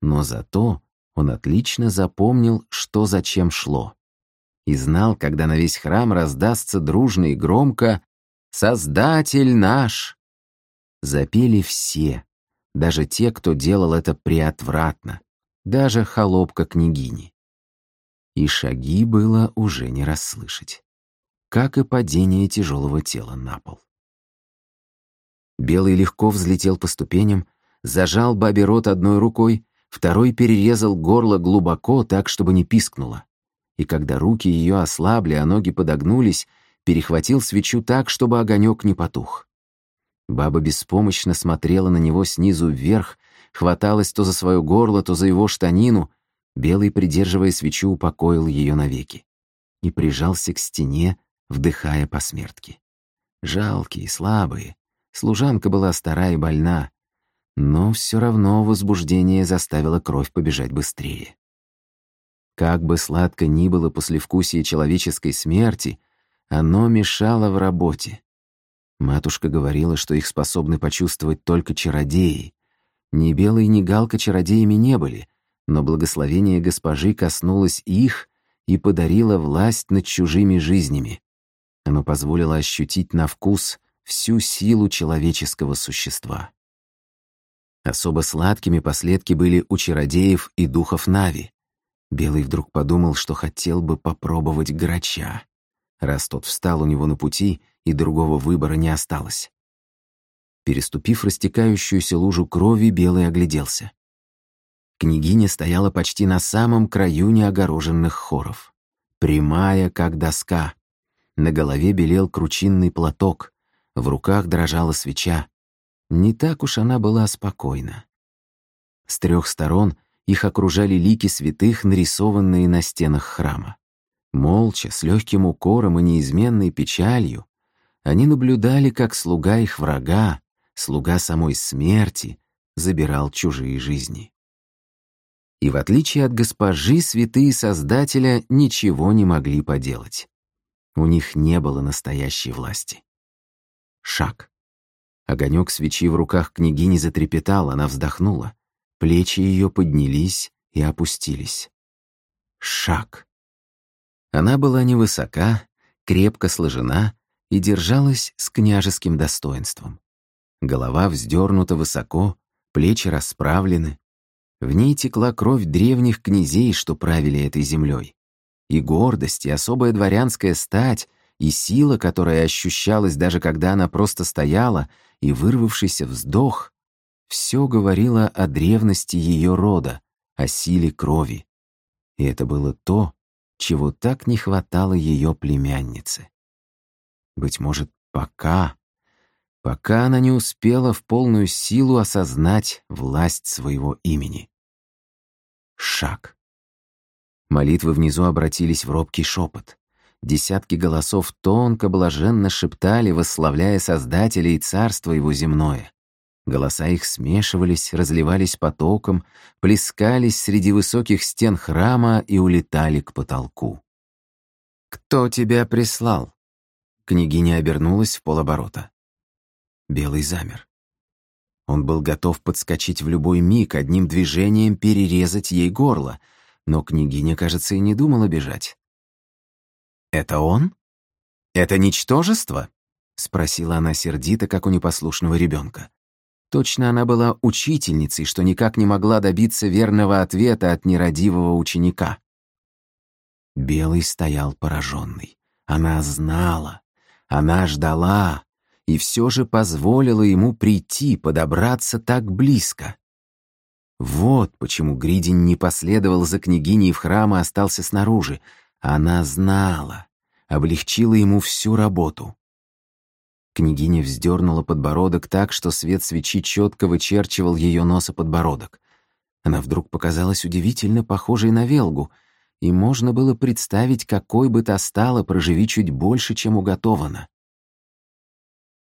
B: Но зато он отлично запомнил, что зачем шло. И знал, когда на весь храм раздастся дружно и громко «Создатель наш!» Запели все, даже те, кто делал это приотвратно, даже холопка княгини. И шаги было уже не расслышать, как и падение тяжелого тела на пол. Белый легко взлетел по ступеням, зажал бабе рот одной рукой, второй перерезал горло глубоко, так, чтобы не пискнуло. И когда руки ее ослабли, а ноги подогнулись, перехватил свечу так, чтобы огонек не потух. Баба беспомощно смотрела на него снизу вверх, хваталась то за свое горло, то за его штанину. Белый, придерживая свечу, упокоил ее навеки и прижался к стене, вдыхая посмертки. Жалкие, слабые. Служанка была стара и больна, но все равно возбуждение заставило кровь побежать быстрее. Как бы сладко ни было послевкусие человеческой смерти, оно мешало в работе. Матушка говорила, что их способны почувствовать только чародеи. Ни Белый, ни Галка чародеями не были, но благословение госпожи коснулось их и подарило власть над чужими жизнями. Оно позволило ощутить на вкус всю силу человеческого существа. Особо сладкими последки были у чародеев и духов Нави. Белый вдруг подумал, что хотел бы попробовать грача. Раз тот встал у него на пути — и другого выбора не осталось. Переступив растекающуюся лужу крови, Белый огляделся. Княгиня стояла почти на самом краю неогороженных хоров. Прямая, как доска. На голове белел кручинный платок, в руках дрожала свеча. Не так уж она была спокойна. С трех сторон их окружали лики святых, нарисованные на стенах храма. Молча, с легким укором и неизменной печалью, они наблюдали, как слуга их врага, слуга самой смерти, забирал чужие жизни. И в отличие от госпожи, святые Создателя ничего не могли поделать. У них не было настоящей власти. Шаг. Огонек свечи в руках княгини затрепетал, она вздохнула. Плечи ее поднялись и опустились. Шаг. Она была невысока, крепко сложена, и держалась с княжеским достоинством. Голова вздернута высоко, плечи расправлены. В ней текла кровь древних князей, что правили этой землей. И гордость, и особая дворянская стать, и сила, которая ощущалась даже когда она просто стояла, и вырвавшийся вздох — все говорило о древности ее рода, о силе крови. И это было то, чего так не хватало ее племяннице. Быть может, пока. пока она не успела в полную силу осознать власть своего имени. Шаг. Молитвы внизу обратились в робкий шепот. Десятки голосов тонко, блаженно шептали, восславляя Создателя и Царство Его земное. Голоса их смешивались, разливались потоком, плескались среди высоких стен храма и улетали к потолку. «Кто тебя прислал?» Княгиня обернулась в полоборота. Белый замер. Он был готов подскочить в любой миг, одним движением перерезать ей горло, но княгиня, кажется, и не думала бежать. «Это он? Это ничтожество?» — спросила она сердито, как у непослушного ребенка. Точно она была учительницей, что никак не могла добиться верного ответа от нерадивого ученика. Белый стоял пораженный. Она знала, она ждала, и все же позволила ему прийти, подобраться так близко. Вот почему Гридин не последовал за княгиней в храм и остался снаружи. Она знала, облегчила ему всю работу. Княгиня вздернула подбородок так, что свет свечи четко вычерчивал ее нос и подбородок. Она вдруг показалась удивительно похожей на Велгу, и можно было представить, какой бы та стала, проживи чуть больше, чем уготована.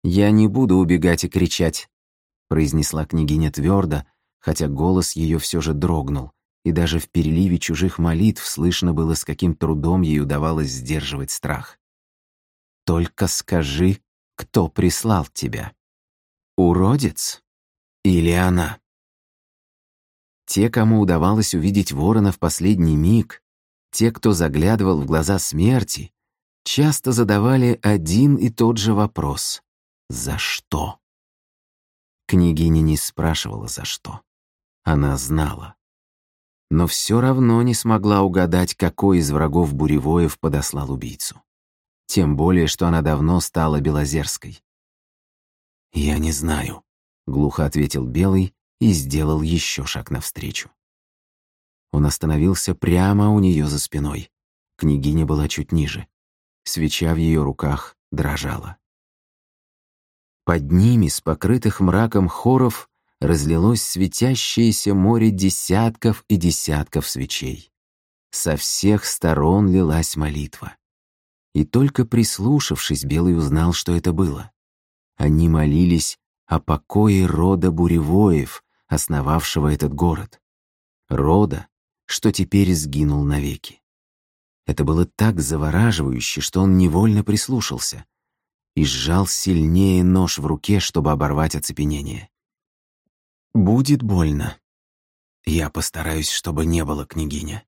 B: «Я не буду убегать и кричать», — произнесла княгиня твердо, хотя голос ее все же дрогнул, и даже в переливе чужих молитв слышно было, с каким трудом ей удавалось сдерживать страх. «Только скажи, кто прислал тебя? Уродец? Или она? Те, кому удавалось увидеть ворона в последний миг, те, кто заглядывал в глаза смерти, часто задавали один и тот же вопрос — «За что?». Княгиня не спрашивала «за что?». Она знала. Но все равно не смогла угадать, какой из врагов Буревоев подослал убийцу. Тем более, что она давно стала Белозерской. «Я не знаю», — глухо ответил Белый и сделал еще шаг навстречу. Он остановился прямо у нее за спиной. Княгиня была чуть ниже. Свеча в ее руках дрожала. Под ними, с покрытых мраком хоров, разлилось светящееся море десятков и десятков свечей. Со всех сторон лилась молитва. И только прислушавшись, Белый узнал, что это было. Они молились о покое рода Буревоев, основавшего этот город. Рода, что теперь сгинул навеки. Это было так завораживающе, что он невольно прислушался и сжал сильнее нож в руке, чтобы оборвать оцепенение. «Будет больно. Я постараюсь, чтобы не было, княгиня».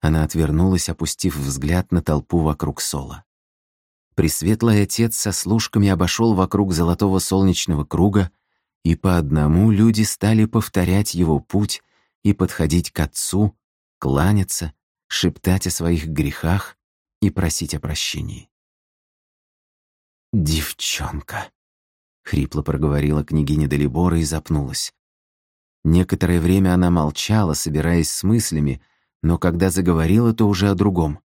B: Она отвернулась, опустив взгляд на толпу вокруг Сола. Пресветлый отец со служками обошел вокруг золотого солнечного круга, и по одному люди стали повторять его путь и подходить к отцу, кланяться, шептать о своих грехах и просить о прощении. «Девчонка», — хрипло проговорила княгиня Далибора и запнулась. Некоторое время она молчала, собираясь с мыслями, но когда заговорила, то уже о другом.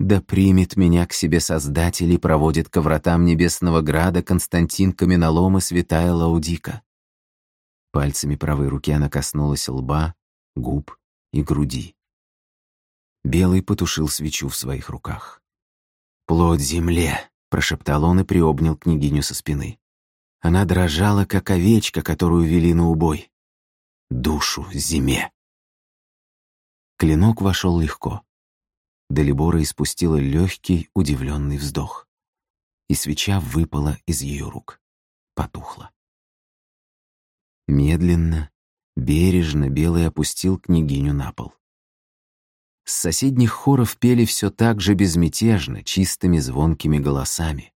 B: «Да примет меня к себе Создатель и проводит ко вратам Небесного Града Константин Каменолом и святая Лаудика». Пальцами правой руки она коснулась лба, губ и груди. Белый потушил свечу в своих руках. «Плоть земле!» — прошептал он и приобнял княгиню со спины. Она дрожала, как овечка, которую вели на убой. «Душу зиме!» Клинок вошел легко. Делибора испустила легкий, удивленный вздох. И свеча выпала из ее рук. Потухла. Медленно, бережно Белый опустил княгиню на пол. С соседних хоров пели все так же безмятежно, чистыми звонкими голосами.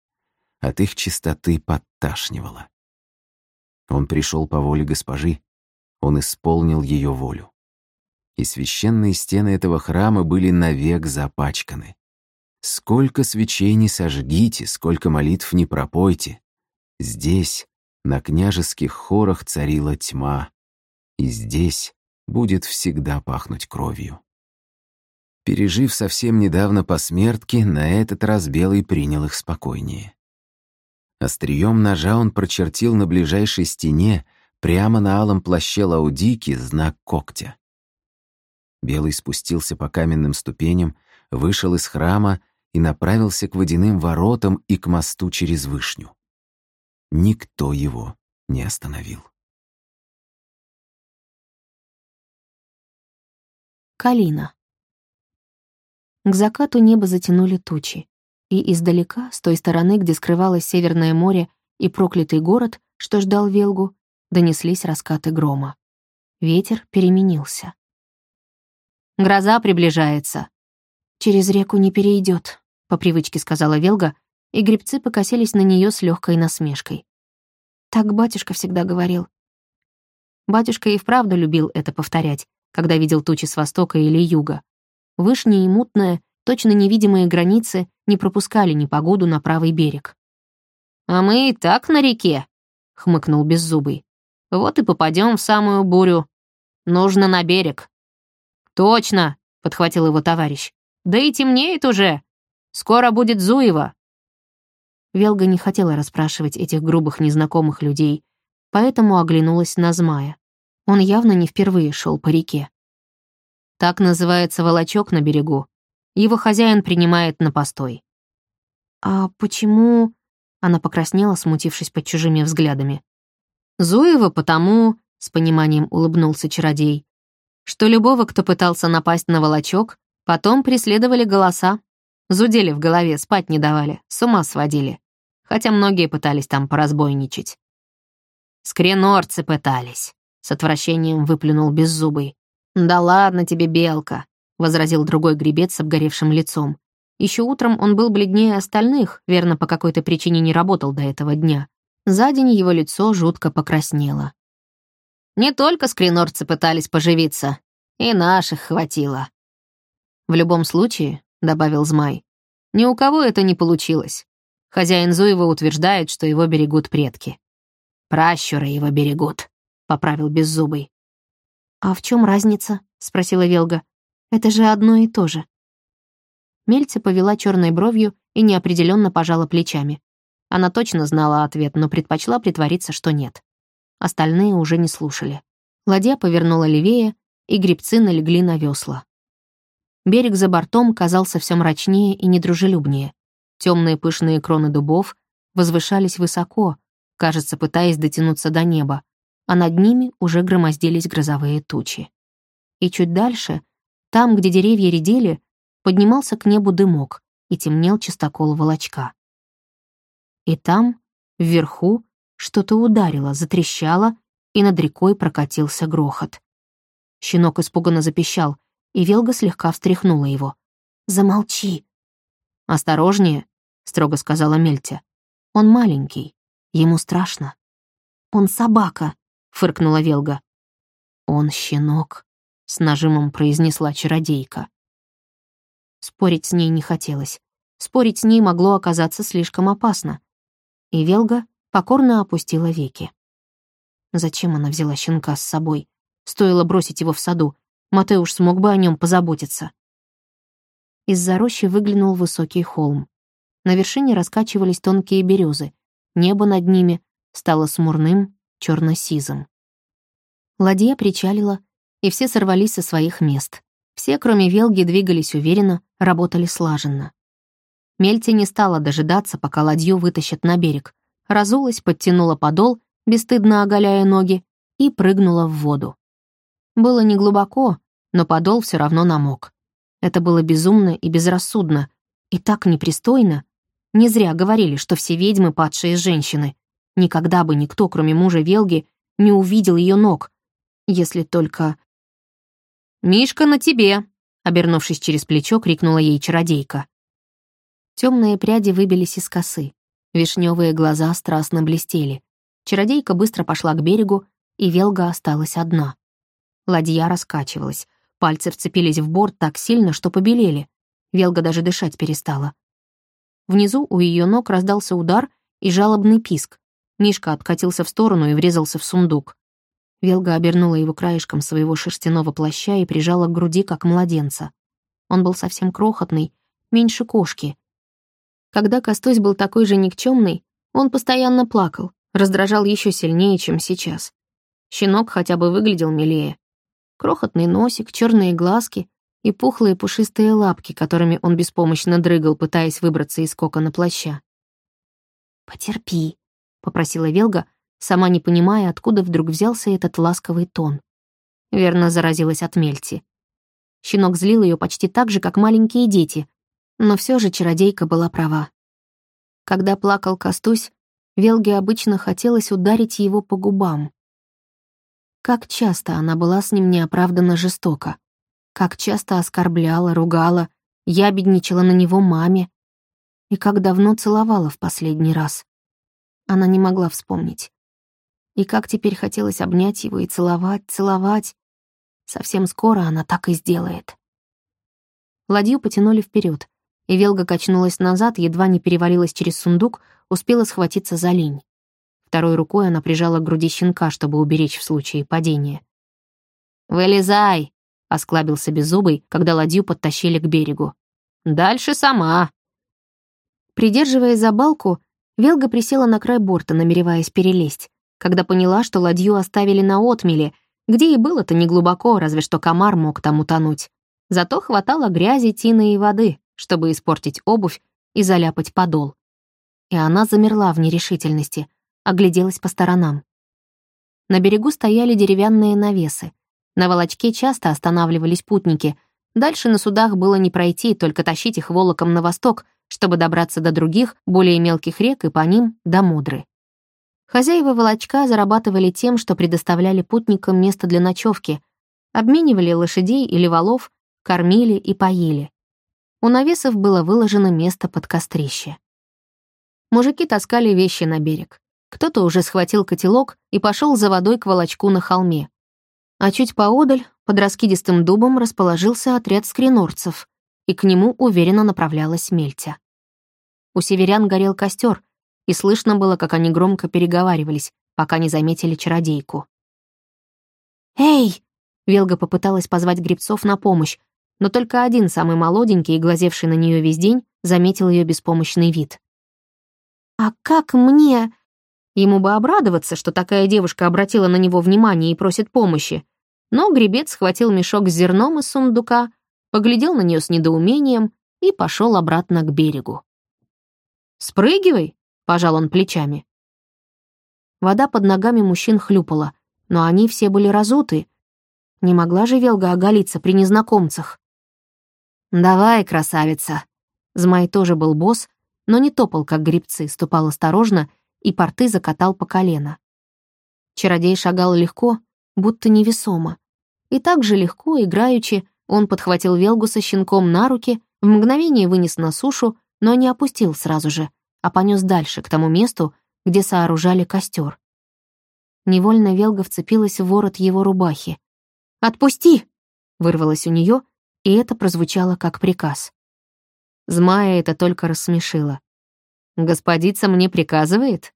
B: От их чистоты подташнивало. Он пришел по воле госпожи, он исполнил ее волю и священные стены этого храма были навек запачканы. Сколько свечей не сожгите, сколько молитв не пропойте. Здесь, на княжеских хорах, царила тьма, и здесь будет всегда пахнуть кровью. Пережив совсем недавно посмертки, на этот раз Белый принял их спокойнее. Острием ножа он прочертил на ближайшей стене, прямо на алом плаще Лаудики, знак когтя. Белый спустился по каменным ступеням, вышел из храма и направился к водяным воротам и к мосту через вышню. Никто его не остановил.
A: Калина. К закату небо затянули тучи, и издалека, с той стороны, где скрывалось Северное море и проклятый город, что ждал Велгу, донеслись раскаты грома. Ветер переменился.
C: «Гроза приближается».
A: «Через реку не перейдет, по привычке сказала Велга, и гребцы покосились на нее с легкой насмешкой. Так батюшка всегда говорил. Батюшка и вправду любил это повторять, когда видел тучи с востока или юга. Вышние и мутные, точно невидимые границы не пропускали непогоду на правый берег.
C: «А мы и так на реке», — хмыкнул Беззубый. «Вот и попадем в самую бурю. Нужно на берег». «Точно», — подхватил его товарищ. «Да и темнеет уже. Скоро будет Зуева».
A: Велга не хотела расспрашивать этих грубых незнакомых людей, поэтому оглянулась на змая. Он явно не впервые шел по реке.
C: Так называется волочок на берегу. Его хозяин принимает на постой.
A: «А почему...» Она покраснела, смутившись под чужими взглядами.
C: «Зуева потому...» — с пониманием улыбнулся чародей. «Что любого, кто пытался напасть на волочок, потом преследовали голоса. Зудели в голове, спать не давали, с ума сводили. Хотя многие пытались там поразбойничать. Скренорцы пытались. С отвращением выплюнул беззубый. «Да ладно тебе, белка», — возразил другой гребец с обгоревшим лицом. Еще утром он был бледнее остальных, верно, по какой-то причине не работал до этого дня. За день его лицо жутко покраснело. «Не только скринорцы пытались поживиться, и наших хватило». «В любом случае», — добавил Змай, — «ни у кого это не получилось. Хозяин Зуева утверждает, что его берегут предки. Пращуры его берегут», поправил Беззубый.
A: «А в чем разница?» — спросила Велга. «Это же одно и то же». Мельца повела черной бровью и неопределенно пожала плечами. Она точно знала ответ, но предпочла притвориться, что нет. Остальные уже не слушали. Ладья повернула левее, и грибцы налегли на весла. Берег за бортом казался все мрачнее и недружелюбнее. Темные пышные кроны дубов возвышались высоко, кажется, пытаясь дотянуться до неба, а над ними уже громоздились грозовые тучи. И чуть дальше, там, где деревья редели, поднимался к небу дымок и темнел чистокол волочка. И там, вверху, что-то ударило, затрещало, и над рекой прокатился грохот. Щенок испуганно запищал, и Велга слегка встряхнула его. «Замолчи!»
C: «Осторожнее», — строго сказала Мельтя.
A: «Он маленький, ему страшно. Он собака, фыркнула Велга. «Он щенок», — с нажимом произнесла чародейка. Спорить с ней не хотелось. Спорить с ней могло оказаться слишком опасно. И Велга покорно опустила веки. Зачем она взяла щенка с собой? Стоило бросить его в саду. Матеуш смог бы о нем позаботиться. Из-за рощи выглянул высокий холм. На вершине раскачивались тонкие березы. Небо над ними стало смурным черно-сизым. Ладья причалила, и все сорвались со своих мест. Все, кроме Велги, двигались уверенно, работали слаженно. Мельти не стала дожидаться, пока ладью вытащат на берег. Разулась, подтянула подол, бесстыдно оголяя ноги, и прыгнула в воду. Было неглубоко, но подол все равно намок. Это было безумно и безрассудно, и так непристойно. Не зря говорили, что все ведьмы — падшие женщины. Никогда бы никто, кроме мужа Велги, не увидел ее ног. Если только...
C: «Мишка, на тебе!» — обернувшись через плечо, крикнула ей чародейка.
A: Темные пряди выбились из косы. Вишневые глаза страстно блестели. Чародейка быстро пошла к берегу, и Велга осталась одна. Ладья раскачивалась. Пальцы вцепились в борт так сильно, что побелели. Велга даже дышать перестала. Внизу у ее ног раздался удар и жалобный писк. Мишка откатился в сторону и врезался в сундук. Велга обернула его краешком своего шерстяного плаща и прижала к груди, как младенца. Он был совсем крохотный, меньше кошки. Когда Костось был такой же никчемный, Он постоянно плакал, раздражал еще сильнее, чем сейчас. Щенок хотя бы выглядел милее. Крохотный носик, черные глазки и пухлые пушистые лапки, которыми он беспомощно дрыгал, пытаясь выбраться из кокона плаща. «Потерпи», — попросила Велга, сама не понимая, откуда вдруг взялся этот ласковый тон. Верно заразилась от Мельти. Щенок злил ее почти так же, как маленькие дети, но все же чародейка была права. Когда плакал Костусь, Велге обычно хотелось ударить его по губам. Как часто она была с ним неоправданно жестока. Как часто оскорбляла, ругала, ябедничала на него маме. И как давно целовала в последний раз. Она не могла вспомнить. И как теперь хотелось обнять его и целовать, целовать. Совсем скоро она так и сделает. Ладью потянули вперед, и Велга качнулась назад, едва не перевалилась через сундук, успела схватиться за линь. Второй рукой она прижала к груди щенка, чтобы уберечь в случае падения. «Вылезай!» — осклабился беззубый, когда ладью подтащили к берегу. «Дальше сама!» Придерживаясь за балку, Велга присела на край борта, намереваясь перелезть, когда поняла, что ладью оставили на отмеле, где и было-то неглубоко, разве что комар мог там утонуть. Зато хватало грязи, тины и воды, чтобы испортить обувь и заляпать подол. И она замерла в нерешительности, огляделась по сторонам. На берегу стояли деревянные навесы. На волочке часто останавливались путники. Дальше на судах было не пройти, только тащить их волоком на восток, чтобы добраться до других, более мелких рек и по ним до Мудры. Хозяева волочка зарабатывали тем, что предоставляли путникам место для ночевки, обменивали лошадей или валов, кормили и поили. У навесов было выложено место под кострище. Мужики таскали вещи на берег. Кто-то уже схватил котелок и пошел за водой к волочку на холме. А чуть поодаль, под раскидистым дубом, расположился отряд скринорцев, и к нему уверенно направлялась мельтя. У северян горел костер, и слышно было, как они громко переговаривались, пока не заметили чародейку. «Эй!» — Велга попыталась позвать грибцов на помощь, но только один, самый молоденький и глазевший на нее весь день, заметил ее беспомощный вид. «А как мне...» Ему бы обрадоваться, что такая девушка обратила на него внимание и просит помощи. Но гребец схватил мешок с зерном из сундука, поглядел на нее с недоумением и пошел обратно к берегу. «Спрыгивай!» — пожал он плечами. Вода под ногами мужчин хлюпала, но они все были разуты. Не могла же Велга оголиться при незнакомцах. «Давай, красавица!» Змай тоже был босс, но не топал, как грибцы, ступал осторожно и порты закатал по колено. Чародей шагал легко, будто невесомо. И так же легко, играючи, он подхватил Велгу со щенком на руки, в мгновение вынес на сушу, но не опустил сразу же, а понес дальше, к тому месту, где сооружали костер. Невольно Велга вцепилась в ворот его рубахи. «Отпусти!» — вырвалось у нее, и это прозвучало как приказ. Змая это только рассмешило. Господица мне приказывает?»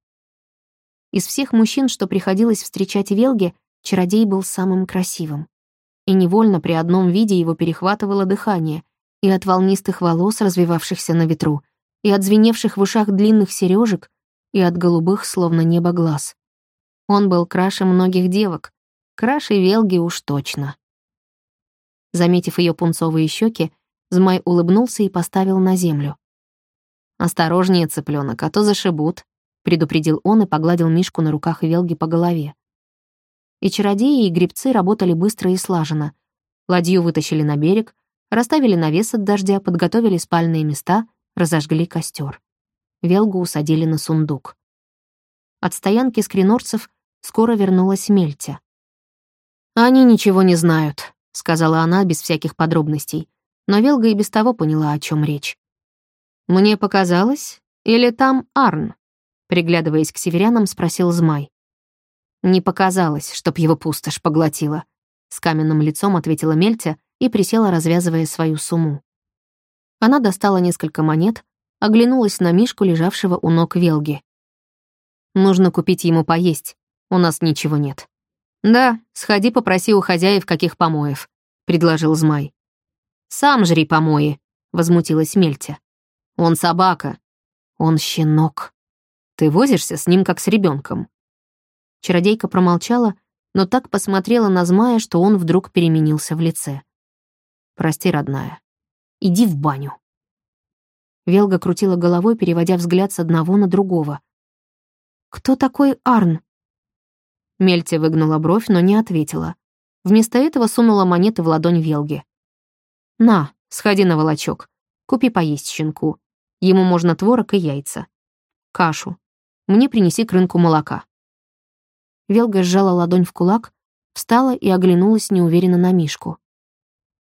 A: Из всех мужчин, что приходилось встречать Велге, чародей был самым красивым. И невольно при одном виде его перехватывало дыхание, и от волнистых волос, развивавшихся на ветру, и от звеневших в ушах длинных сережек, и от голубых, словно небо глаз. Он был краше многих девок, краше Велги уж точно. Заметив ее пунцовые щеки, Змай улыбнулся и поставил на землю. «Осторожнее, цыпленок, а то зашибут», — предупредил он и погладил Мишку на руках Велги по голове. И чародеи, и грибцы работали быстро и слаженно. Ладью вытащили на берег, расставили навес от дождя, подготовили спальные места, разожгли костер. Велгу усадили на сундук. От стоянки скринорцев скоро вернулась Мельтя. «Они ничего не знают», — сказала она без всяких подробностей, но Велга и без того поняла, о чем речь. «Мне показалось? Или там Арн?» Приглядываясь к северянам, спросил Змай. «Не показалось, чтоб его пустошь поглотила», — с каменным лицом ответила Мельтя и присела, развязывая свою сумму. Она достала несколько монет, оглянулась на Мишку, лежавшего у ног Велги. «Нужно купить ему поесть, у нас ничего нет». «Да, сходи попроси у хозяев каких помоев», — предложил Змай. «Сам жри помои», — возмутилась Мельтя. Он собака. Он щенок.
C: Ты возишься с ним, как с ребенком.
A: Чародейка промолчала, но так посмотрела на змея, что он вдруг переменился в лице. «Прости, родная. Иди в баню». Велга крутила головой, переводя взгляд с одного на другого. «Кто такой Арн?» Мельте выгнула бровь, но не ответила. Вместо этого сунула монеты в ладонь Велги. «На, сходи на волочок. Купи поесть щенку. Ему можно творог и яйца. Кашу. Мне принеси к рынку молока». Велга сжала ладонь в кулак, встала и оглянулась неуверенно на Мишку.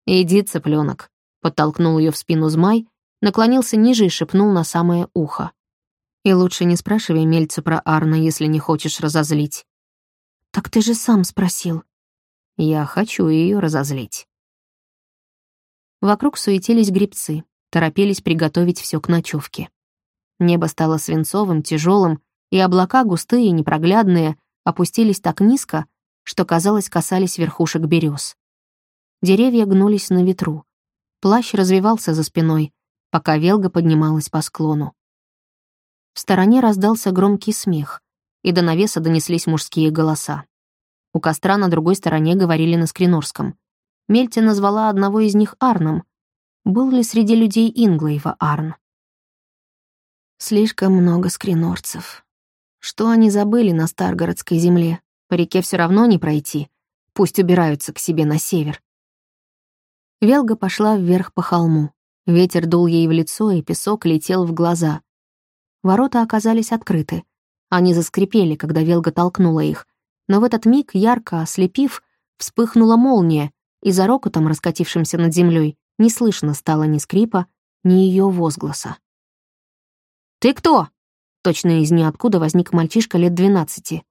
A: «Иди, цыпленок», — подтолкнул ее в спину Змай, наклонился ниже и шепнул на самое ухо. «И лучше не спрашивай мельцу про Арна, если не хочешь разозлить». «Так ты же сам спросил». «Я хочу ее разозлить». Вокруг суетились грибцы, торопились приготовить все к ночевке. Небо стало свинцовым, тяжелым, и облака, густые и непроглядные, опустились так низко, что, казалось, касались верхушек берез. Деревья гнулись на ветру. Плащ развивался за спиной, пока Велга поднималась по склону. В стороне раздался громкий смех, и до навеса донеслись мужские голоса. У костра на другой стороне говорили на скринорском. Мельте назвала одного из них Арном. Был ли среди людей Инглейва Арн? Слишком много скринорцев. Что они забыли на Старгородской земле? По реке все равно не пройти. Пусть убираются к себе на север. Велга пошла вверх по холму. Ветер дул ей в лицо, и песок летел в глаза. Ворота оказались открыты. Они заскрипели, когда Велга толкнула их. Но в этот миг, ярко ослепив, вспыхнула молния, и за рокотом, раскатившимся над землей, не слышно стало ни скрипа, ни ее возгласа. «Ты кто?» Точно из ниоткуда возник мальчишка лет двенадцати.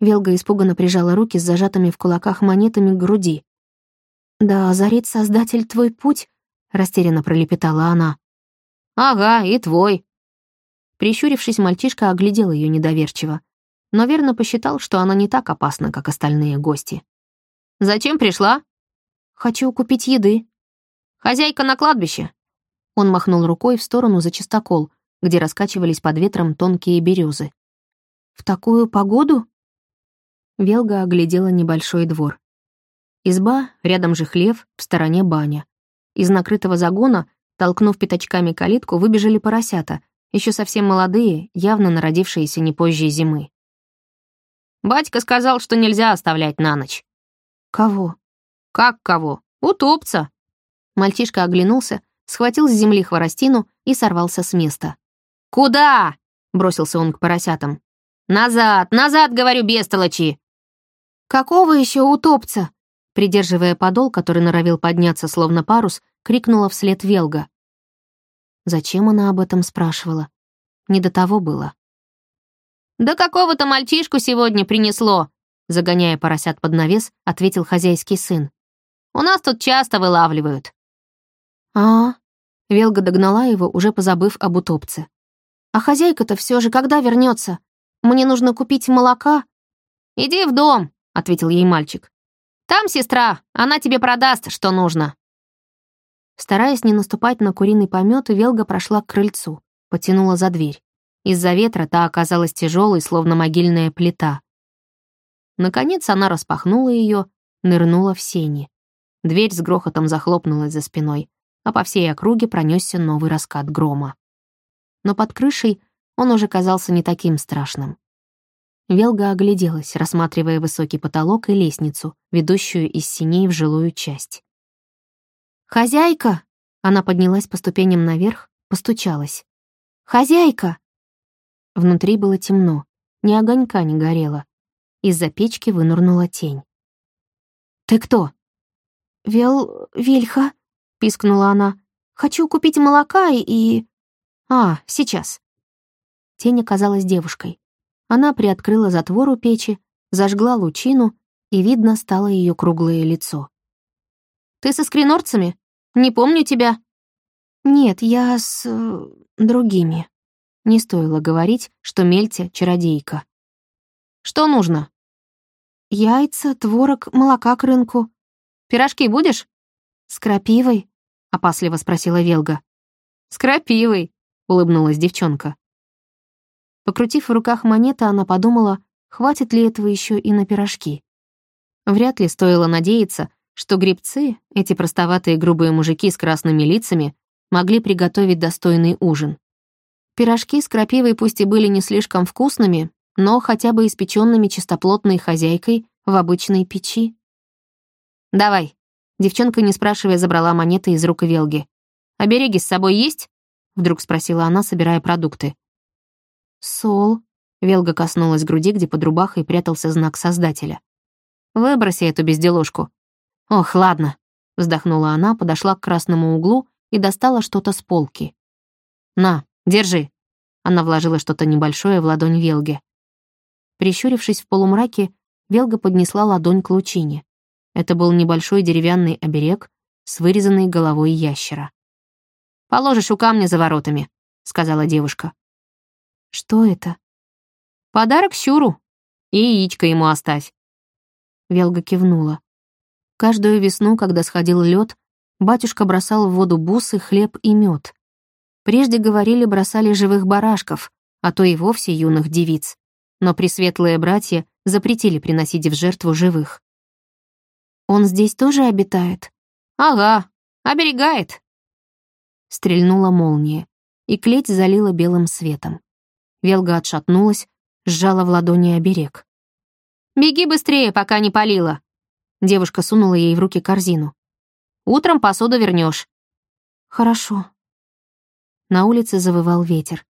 A: Велга испуганно прижала руки с зажатыми в кулаках монетами к груди. «Да озарит Создатель твой путь», — растерянно пролепетала она.
C: «Ага, и твой».
A: Прищурившись, мальчишка оглядел ее недоверчиво, но верно посчитал, что она не так опасна, как остальные гости.
C: «Зачем пришла?»
A: «Хочу купить еды».
C: «Хозяйка на кладбище».
A: Он махнул рукой в сторону за чистокол, где раскачивались под ветром тонкие березы. «В такую погоду?» Велга оглядела небольшой двор. Изба, рядом же хлев, в стороне баня. Из накрытого загона, толкнув пятачками калитку, выбежали поросята, еще совсем молодые, явно народившиеся не позже зимы.
C: «Батька сказал, что нельзя оставлять на ночь».
A: «Кого?»
C: «Как кого? Утопца».
A: Мальчишка оглянулся, схватил с земли хворостину и сорвался с места.
C: «Куда?» — бросился он к поросятам. «Назад, назад, говорю, бестолочи!»
A: «Какого еще утопца?» Придерживая подол, который норовил подняться словно парус, крикнула вслед Велга. Зачем она об этом спрашивала? Не до того было.
C: «Да какого-то мальчишку сегодня принесло!» Загоняя поросят под навес, ответил хозяйский сын. «У нас тут часто вылавливают».
A: «А, Велга догнала его, уже позабыв об утопце. «А хозяйка-то все же когда вернется? Мне нужно купить молока».
C: «Иди в дом», — ответил ей мальчик. Там сестра, она тебе продаст, что нужно».
A: Стараясь не наступать на куриный помет, Велга прошла к крыльцу, потянула за дверь. Из-за ветра та оказалась тяжелой, словно могильная плита. Наконец она распахнула ее, нырнула в сени. Дверь с грохотом захлопнулась за спиной, а по всей округе пронесся новый раскат грома. Но под крышей он уже казался не таким страшным. Велга огляделась, рассматривая высокий потолок и лестницу, ведущую из синей в жилую часть. «Хозяйка!» Она поднялась по ступеням наверх, постучалась. «Хозяйка!» Внутри было темно, ни огонька не горело. Из-за печки вынырнула тень. «Ты кто?» «Вел... Вильха», — пискнула она. «Хочу купить молока и...» «А, сейчас». Тень оказалась девушкой. Она приоткрыла затвор у печи, зажгла лучину, и видно стало ее круглое лицо.
C: «Ты со скринорцами? Не помню тебя».
A: «Нет, я с... Э, другими». Не стоило говорить, что Мельте — чародейка.
C: «Что нужно?»
A: «Яйца, творог, молока к рынку».
C: «Пирожки будешь?»
A: «С крапивой?» — опасливо спросила Велга.
C: «С крапивой», — улыбнулась девчонка.
A: Покрутив в руках монеты, она подумала, хватит ли этого еще и на пирожки. Вряд ли стоило надеяться, что грибцы, эти простоватые грубые мужики с красными лицами, могли приготовить достойный ужин. Пирожки с крапивой пусть и были не слишком вкусными, но хотя бы испеченными чистоплотной хозяйкой в обычной печи. «Давай», — девчонка, не спрашивая, забрала монеты из рук Велги. «Обереги с собой есть?» — вдруг спросила она, собирая продукты. «Сол», — Велга коснулась груди, где под рубахой прятался знак Создателя. «Выброси эту безделушку». «Ох, ладно», — вздохнула она, подошла к красному углу и достала что-то с полки. «На, держи». Она вложила что-то небольшое в ладонь Велге. Прищурившись в полумраке, Велга поднесла ладонь к лучине. Это был небольшой деревянный оберег с вырезанной головой ящера. «Положишь у камня за воротами», — сказала девушка. «Что это?» «Подарок Щуру. И яичко ему оставь». Велга кивнула. Каждую весну, когда сходил лед, батюшка бросал в воду бусы, хлеб и мед. Прежде говорили, бросали живых барашков, а то и вовсе юных девиц но пресветлые братья запретили приносить в жертву живых. «Он здесь тоже обитает?» «Ага, оберегает». Стрельнула молния, и клеть залила белым светом. Велга отшатнулась, сжала в ладони оберег. «Беги быстрее, пока не полила!» Девушка сунула ей в руки корзину. «Утром посуду вернешь. «Хорошо». На улице завывал ветер.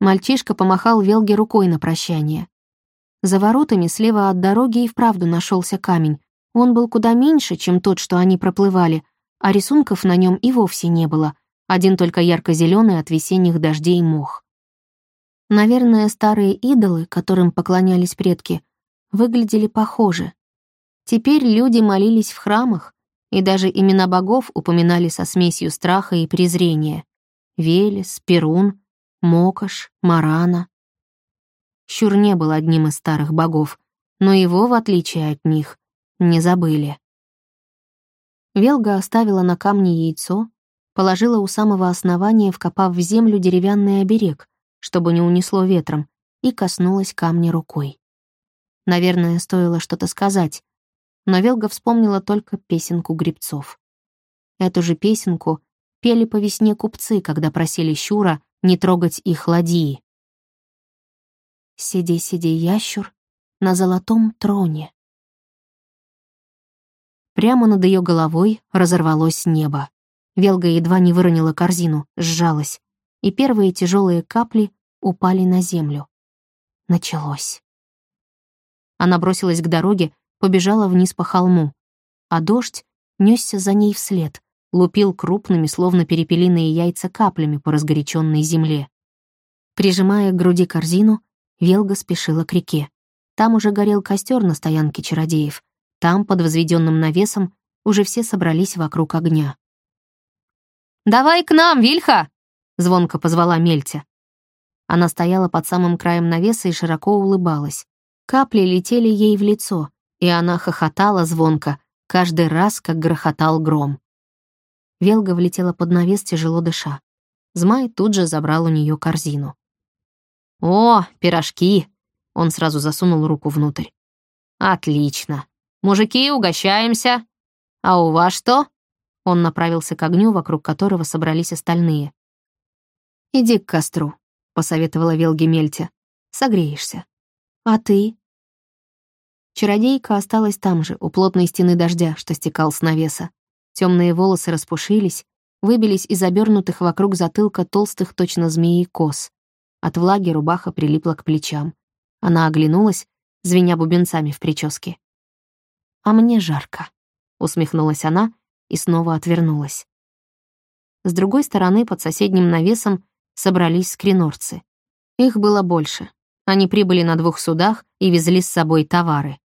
A: Мальчишка помахал Велге рукой на прощание. За воротами слева от дороги и вправду нашелся камень. Он был куда меньше, чем тот, что они проплывали, а рисунков на нем и вовсе не было, один только ярко зеленый от весенних дождей мох. Наверное, старые идолы, которым поклонялись предки, выглядели похоже. Теперь люди молились в храмах, и даже имена богов упоминали со смесью страха и презрения. Велес, Перун, Мокош, Марана. Щур не был одним из старых богов, но его, в отличие от них, не забыли. Велга оставила на камне яйцо, положила у самого основания, вкопав в землю деревянный оберег, чтобы не унесло ветром, и коснулась камня рукой. Наверное, стоило что-то сказать, но Велга вспомнила только песенку грибцов. Эту же песенку пели по весне купцы, когда просили Щура не трогать их ладьи. Сиди, сиди, ящур, на золотом троне. Прямо над ее головой разорвалось небо. Велга едва не выронила корзину, сжалась, и первые тяжелые капли упали на землю. Началось. Она бросилась к дороге, побежала вниз по холму, а дождь несся за ней вслед, лупил крупными, словно перепелиные яйца каплями по разгоряченной земле. Прижимая к груди корзину, Велга спешила к реке. Там уже горел костер на стоянке чародеев. Там, под возведенным навесом, уже все собрались вокруг огня. «Давай к нам, Вильха!» — звонко позвала Мельтя. Она стояла под самым краем навеса и широко улыбалась. Капли летели ей в лицо, и она хохотала звонко, каждый раз, как грохотал гром. Велга влетела под навес, тяжело дыша. Змай тут же забрал у нее корзину. «О, пирожки!» Он сразу засунул руку внутрь. «Отлично. Мужики, угощаемся. А у вас что?» Он направился к огню, вокруг которого собрались остальные. «Иди к костру», — посоветовала Велге Мельте. «Согреешься. А ты?» Чародейка осталась там же, у плотной стены дождя, что стекал с навеса. Темные волосы распушились, выбились из обернутых вокруг затылка толстых точно змеи кос. От влаги рубаха прилипла к плечам. Она оглянулась, звеня бубенцами в прическе. «А мне жарко», — усмехнулась она и снова отвернулась. С другой стороны, под соседним навесом, собрались скринорцы. Их было больше. Они прибыли на двух судах и везли с собой товары.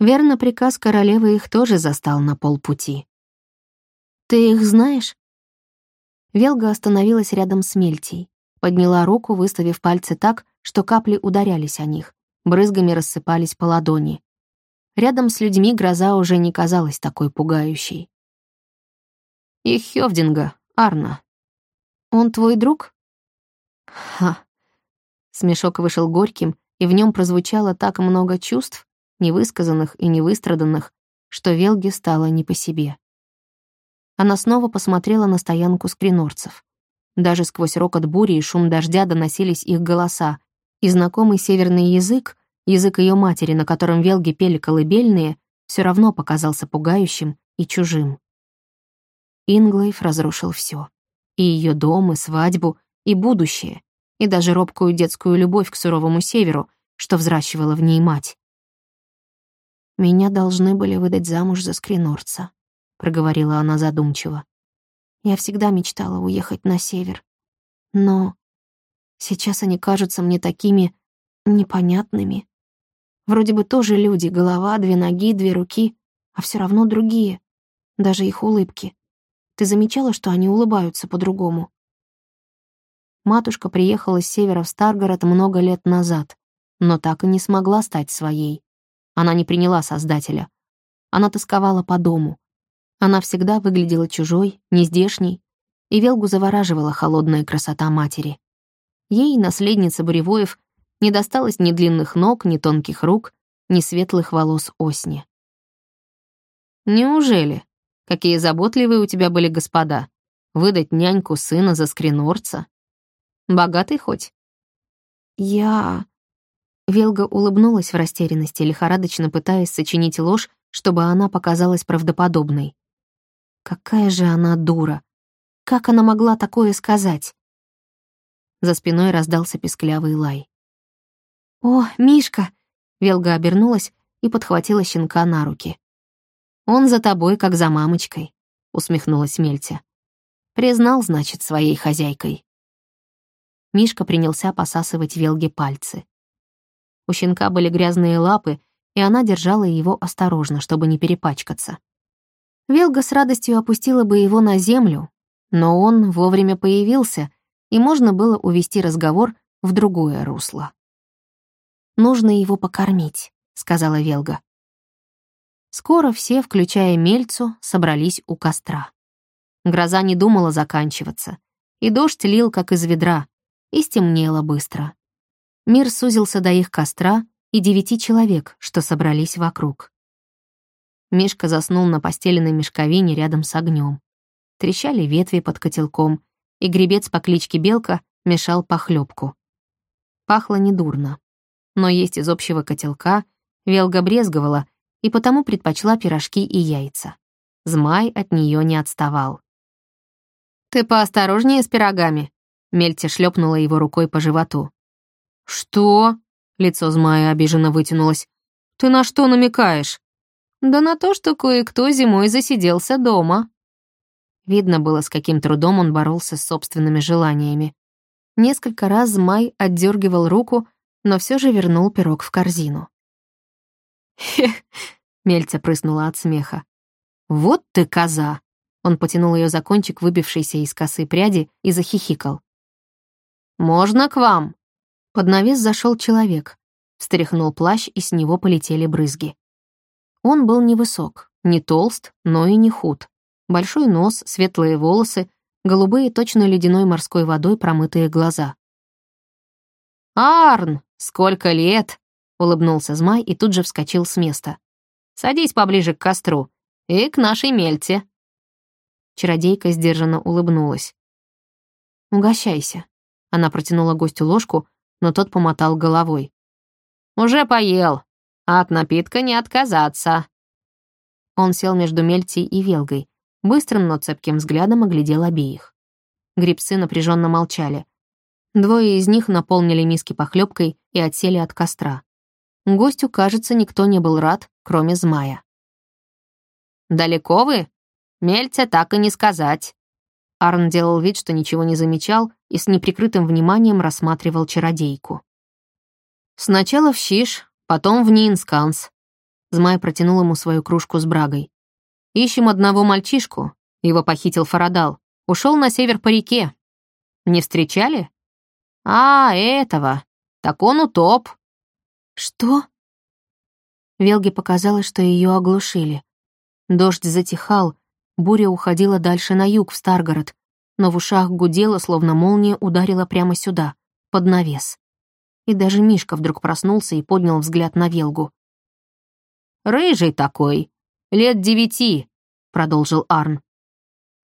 A: Верно, приказ королевы их тоже застал на полпути. «Ты их знаешь?» Велга остановилась рядом с Мельтей. Подняла руку, выставив пальцы так, что капли ударялись о них, брызгами рассыпались по ладони. Рядом с людьми гроза уже не казалась такой пугающей. «И Хёвдинга, Арна. Он твой друг?» «Ха, Смешок вышел горьким, и в нем прозвучало так много чувств, невысказанных и невыстраданных, что Велге стало не по себе. Она снова посмотрела на стоянку скринорцев. Даже сквозь рокот бури и шум дождя доносились их голоса, и знакомый северный язык, язык ее матери, на котором Велги пели колыбельные, все равно показался пугающим и чужим. Инглейв разрушил все: И ее дом, и свадьбу, и будущее, и даже робкую детскую любовь к суровому северу, что взращивала в ней мать. «Меня должны были выдать замуж за скринорца», — проговорила она задумчиво. «Я всегда мечтала уехать на север. Но сейчас они кажутся мне такими непонятными. Вроде бы тоже люди, голова, две ноги, две руки, а все равно другие. Даже их улыбки. Ты замечала, что они улыбаются по-другому? Матушка приехала с севера в Старгород много лет назад, но так и не смогла стать своей. Она не приняла Создателя. Она тосковала по дому. Она всегда выглядела чужой, нездешней, и Велгу завораживала холодная красота матери. Ей, наследница Буревоев, не досталось ни длинных ног, ни тонких рук, ни светлых волос осни. «Неужели? Какие заботливые у тебя были господа. Выдать няньку сына за скринорца? Богатый хоть?» «Я...» Велга улыбнулась в растерянности, лихорадочно пытаясь сочинить ложь, чтобы она показалась правдоподобной. Какая же она дура! Как она могла такое сказать? За спиной раздался песклявый лай. «О, Мишка!» Велга обернулась и подхватила щенка на руки. «Он за тобой, как за мамочкой», — усмехнулась Мельтя. «Признал, значит, своей хозяйкой». Мишка принялся посасывать Велге пальцы. У щенка были грязные лапы, и она держала его осторожно, чтобы не перепачкаться. Велга с радостью опустила бы его на землю, но он вовремя появился, и можно было увести разговор в другое русло. «Нужно его покормить», — сказала Велга. Скоро все, включая Мельцу, собрались у костра. Гроза не думала заканчиваться, и дождь лил, как из ведра, и стемнело быстро. Мир сузился до их костра и девяти человек, что собрались вокруг. Мишка заснул на постеленной мешковине рядом с огнем. Трещали ветви под котелком, и гребец по кличке Белка мешал похлебку. Пахло недурно но есть из общего котелка Велга брезговала и потому предпочла пирожки и яйца. Змай от нее не отставал. «Ты поосторожнее с пирогами», — Мельте шлепнула его рукой по животу. «Что?» — лицо змая обиженно вытянулось. «Ты на что намекаешь?» «Да на то, что кое-кто зимой засиделся дома». Видно было, с каким трудом он боролся с собственными желаниями. Несколько раз змай отдергивал руку, но все же вернул пирог в корзину. «Хех!» — Мельца прыснула от смеха. «Вот ты коза!» Он потянул ее за кончик, выбившийся из косы пряди, и захихикал. «Можно к вам?» Под навес зашел человек, встряхнул плащ, и с него полетели брызги. Он был невысок, не толст, но и не худ. Большой нос, светлые волосы, голубые точно ледяной морской водой промытые глаза. «Арн!» «Сколько лет?» — улыбнулся Змай и тут же вскочил с места. «Садись поближе к костру и к нашей мельте». Чародейка сдержанно улыбнулась. «Угощайся». Она протянула гостю ложку, но тот помотал головой. «Уже поел, а от напитка не отказаться». Он сел между Мельтей и Велгой, быстрым, но цепким взглядом оглядел обеих. Грибцы напряженно молчали, Двое из них наполнили миски похлебкой и отсели от костра. Гостю, кажется, никто не был рад, кроме змая. «Далеко вы? Мельце так и не сказать». Арн делал вид, что ничего не замечал и с неприкрытым вниманием рассматривал чародейку. «Сначала в Щиш, потом в Ниенсканс». Змай протянул ему свою кружку с брагой. «Ищем одного мальчишку. Его похитил Фарадал. Ушел на север по реке. Не встречали?» «А, этого! Так он утоп!» «Что?» Велге показалось, что ее оглушили. Дождь затихал, буря уходила дальше на юг, в Старгород, но в ушах гудело, словно молния ударила прямо сюда, под навес. И даже Мишка вдруг проснулся и поднял взгляд на Велгу.
C: «Рыжий такой, лет девяти», — продолжил Арн.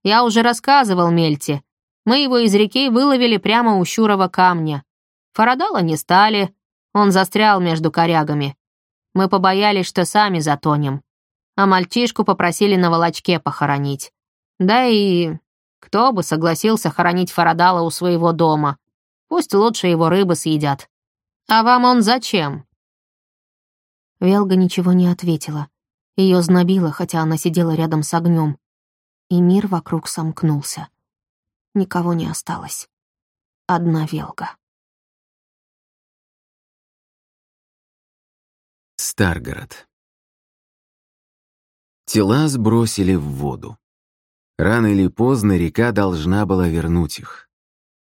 C: «Я уже рассказывал Мельте. Мы его из реки выловили прямо у Щурова камня. Фарадала не стали, он застрял между корягами. Мы побоялись, что сами затонем. А мальчишку попросили на волочке похоронить. Да и кто бы согласился хоронить Фарадала у своего дома? Пусть лучше его рыбы съедят. А вам он зачем?»
A: Велга ничего не ответила. Ее знобило, хотя она сидела рядом с огнем. И мир вокруг сомкнулся. Никого не осталось. Одна Велга.
B: Старгород. Тела сбросили в воду. Рано или поздно река должна была вернуть их.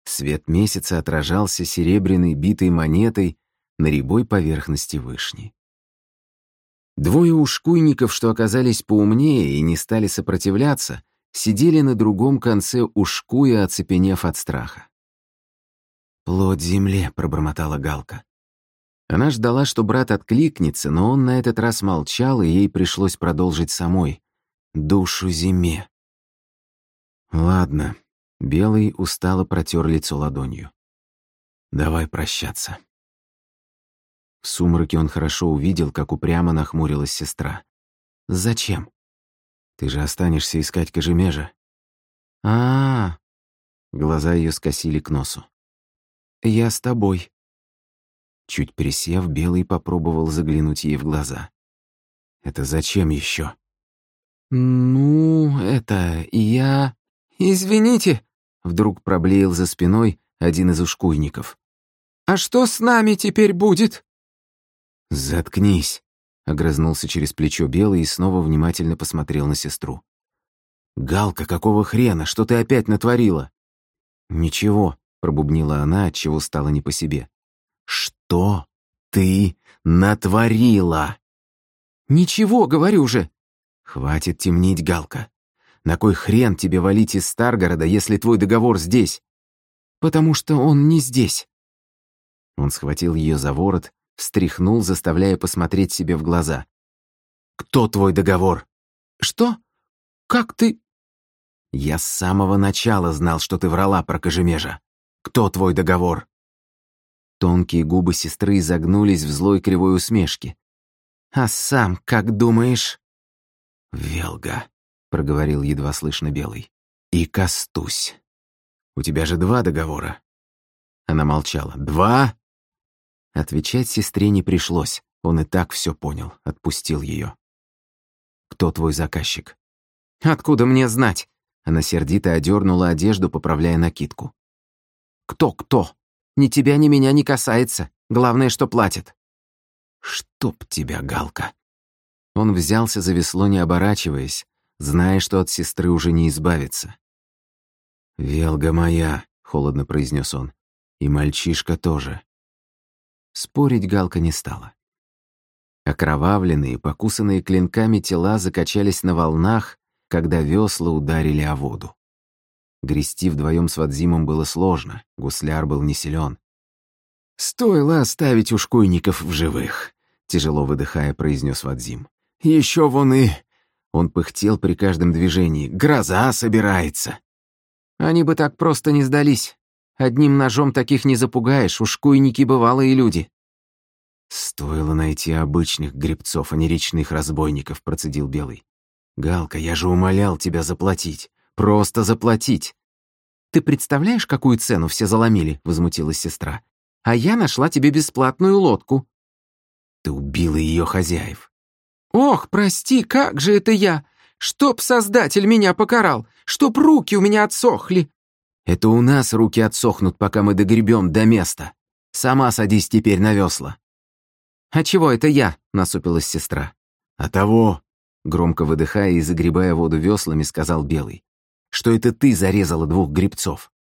B: Свет месяца отражался серебряной битой монетой на рябой поверхности вышни. Двое ушкуйников, что оказались поумнее и не стали сопротивляться, сидели на другом конце ушкуя, оцепенев от страха. «Плод земле», — пробормотала Галка. Она ждала, что брат откликнется, но он на этот раз молчал, и ей пришлось продолжить самой. «Душу зиме». «Ладно», — Белый устало протер лицо ладонью. «Давай прощаться». В сумраке он хорошо увидел, как упрямо нахмурилась сестра. «Зачем? Ты же останешься искать Кожемежа». А, -а, а Глаза ее скосили к носу. «Я с тобой». Чуть присев, Белый попробовал заглянуть ей в глаза. «Это зачем еще? «Ну, это я...» «Извините», — вдруг проблеял за спиной один из ушкуйников. «А что с нами теперь будет?» «Заткнись», — огрызнулся через плечо Белый и снова внимательно посмотрел на сестру. «Галка, какого хрена? Что ты опять натворила?» «Ничего», — пробубнила она, отчего стало не по себе. «Что ты натворила?» «Ничего, говорю же!» «Хватит темнить, Галка. На кой хрен тебе валить из Старгорода, если твой договор здесь?» «Потому что он не здесь». Он схватил ее за ворот, встряхнул, заставляя посмотреть себе в глаза. «Кто твой договор?» «Что? Как ты...» «Я с самого начала знал, что ты врала про Кожемежа. Кто твой договор?» Тонкие губы сестры изогнулись в злой кривой усмешке. «А сам как думаешь?» «Велга», — проговорил едва слышно Белый. «И Костусь. У тебя же два договора». Она молчала. «Два?» Отвечать сестре не пришлось. Он и так все понял, отпустил ее. «Кто твой заказчик?» «Откуда мне знать?» Она сердито одернула одежду, поправляя накидку. «Кто-кто? Ни тебя, ни меня не касается. Главное, что платят». «Чтоб тебя, Галка!» Он взялся за весло, не оборачиваясь, зная, что от сестры уже не избавиться. «Велга моя», — холодно произнес он, — «и мальчишка тоже». Спорить Галка не стала. Окровавленные, покусанные клинками тела закачались на волнах, когда весла ударили о воду. Грести вдвоем с Вадзимом было сложно, гусляр был не силен. «Стоило оставить ушкуйников в живых», — тяжело выдыхая, произнес Вадзим. «Еще вон и...» Он пыхтел при каждом движении. «Гроза собирается!» Они бы так просто не сдались. Одним ножом таких не запугаешь, ушкуйники бывалые люди. «Стоило найти обычных гребцов, а не речных разбойников», — процедил Белый. «Галка, я же умолял тебя заплатить. Просто заплатить!» «Ты представляешь, какую цену все заломили?» — возмутилась сестра. «А я нашла тебе бесплатную лодку». «Ты убила ее хозяев». «Ох, прости, как же это я! Чтоб Создатель меня покарал! Чтоб руки у меня отсохли!» «Это у нас руки отсохнут, пока мы догребем до места. Сама садись теперь на весла». «А чего это я?» — насупилась сестра. «А того!» — громко выдыхая и загребая воду веслами, сказал Белый что это ты зарезала двух грибцов.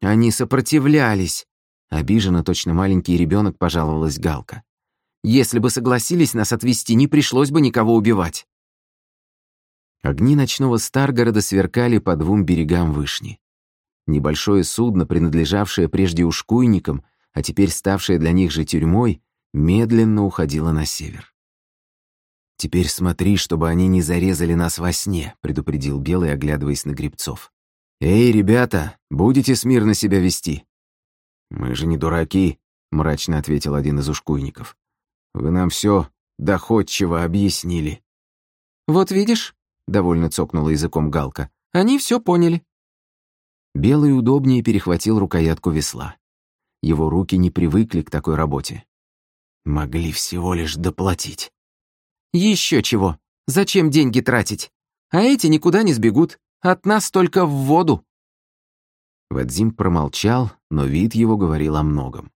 B: Они сопротивлялись. Обиженно точно маленький ребенок пожаловалась Галка. Если бы согласились нас отвезти, не пришлось бы никого убивать. Огни ночного Старгорода сверкали по двум берегам вышни. Небольшое судно, принадлежавшее прежде ушкуйникам, а теперь ставшая для них же тюрьмой, медленно уходила на север. «Теперь смотри, чтобы они не зарезали нас во сне», — предупредил Белый, оглядываясь на грибцов. «Эй, ребята, будете смирно себя вести?» «Мы же не дураки», — мрачно ответил один из ушкуйников. «Вы нам все доходчиво объяснили».
D: «Вот видишь», — довольно цокнула языком Галка, — «они все поняли».
B: Белый удобнее перехватил рукоятку весла. Его руки не привыкли к такой работе. Могли всего лишь доплатить.
D: Еще чего. Зачем деньги тратить? А эти никуда не сбегут. От нас только в воду.
B: Вадзим промолчал, но вид его говорил о многом.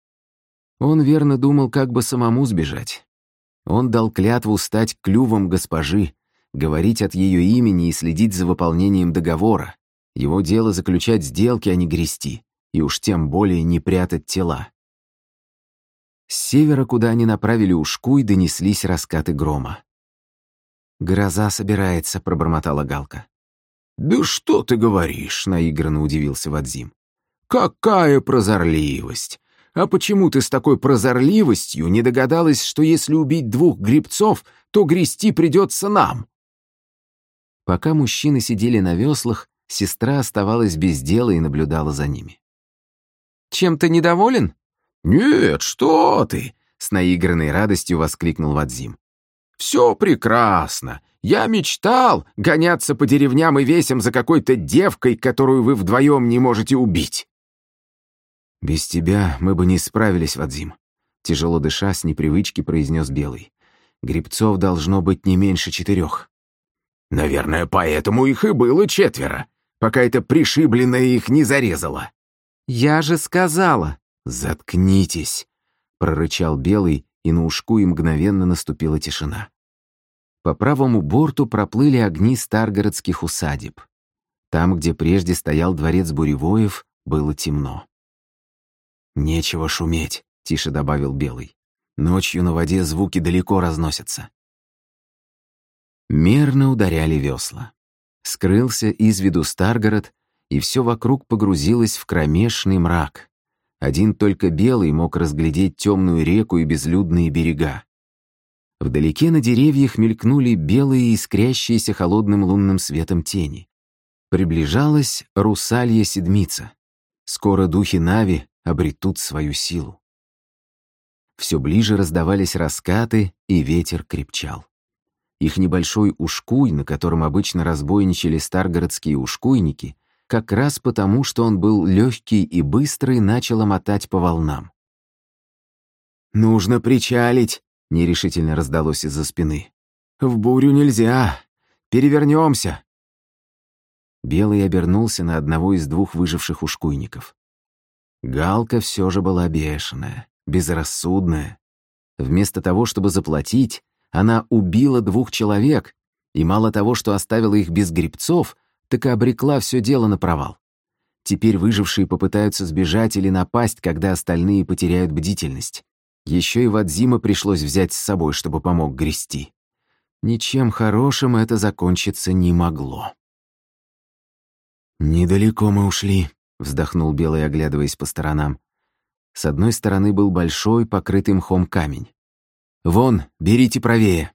B: Он верно думал, как бы самому сбежать. Он дал клятву стать клювом госпожи, говорить от ее имени и следить за выполнением договора. Его дело заключать сделки, а не грести, и уж тем более не прятать тела. С севера, куда они направили ушку, и донеслись раскаты грома.
D: «Гроза собирается», — пробормотала Галка.
B: «Да что ты говоришь?» — наигранно удивился Вадзим. «Какая прозорливость! А почему ты с такой прозорливостью не догадалась, что если убить двух грибцов, то грести придется нам?» Пока мужчины сидели на веслах, сестра оставалась без дела и наблюдала за ними.
D: «Чем ты недоволен?»
B: «Нет, что ты!» — с наигранной радостью воскликнул Вадзим. «Все прекрасно. Я мечтал гоняться по деревням и весям за какой-то девкой, которую вы вдвоем не можете убить». «Без тебя мы бы не справились, Вадзим», — тяжело дыша с непривычки произнес Белый. «Грибцов должно быть не меньше четырех». «Наверное, поэтому их и было четверо, пока эта пришибленная их не зарезала».
D: «Я же сказала!»
B: «Заткнитесь!» — прорычал Белый, и на ушку и мгновенно наступила тишина. По правому борту проплыли огни старгородских усадеб. Там, где прежде стоял дворец Буревоев, было темно. «Нечего шуметь», — тише добавил Белый. «Ночью на воде звуки далеко разносятся». Мерно ударяли весла. Скрылся из виду Старгород, и все вокруг погрузилось в кромешный мрак. Один только Белый мог разглядеть темную реку и безлюдные берега. Вдалеке на деревьях мелькнули белые, искрящиеся холодным лунным светом тени. Приближалась русалья седмица. Скоро духи Нави обретут свою силу. Все ближе раздавались раскаты, и ветер крепчал. Их небольшой ушкуй, на котором обычно разбойничали старгородские ушкуйники, как раз потому, что он был легкий и быстрый, начал мотать по волнам. «Нужно причалить!» — нерешительно раздалось из-за спины. «В бурю нельзя! Перевернемся!» Белый обернулся на одного из двух выживших ушкуйников. Галка все же была бешеная, безрассудная. Вместо того, чтобы заплатить, она убила двух человек, и мало того, что оставила их без грибцов, так и обрекла все дело на провал. Теперь выжившие попытаются сбежать или напасть, когда остальные потеряют бдительность. Еще и Вадзима пришлось взять с собой, чтобы помог грести. Ничем хорошим это закончиться не могло. «Недалеко мы ушли», — вздохнул Белый, оглядываясь по сторонам. С одной стороны был большой, покрытый мхом камень. «Вон, берите правее».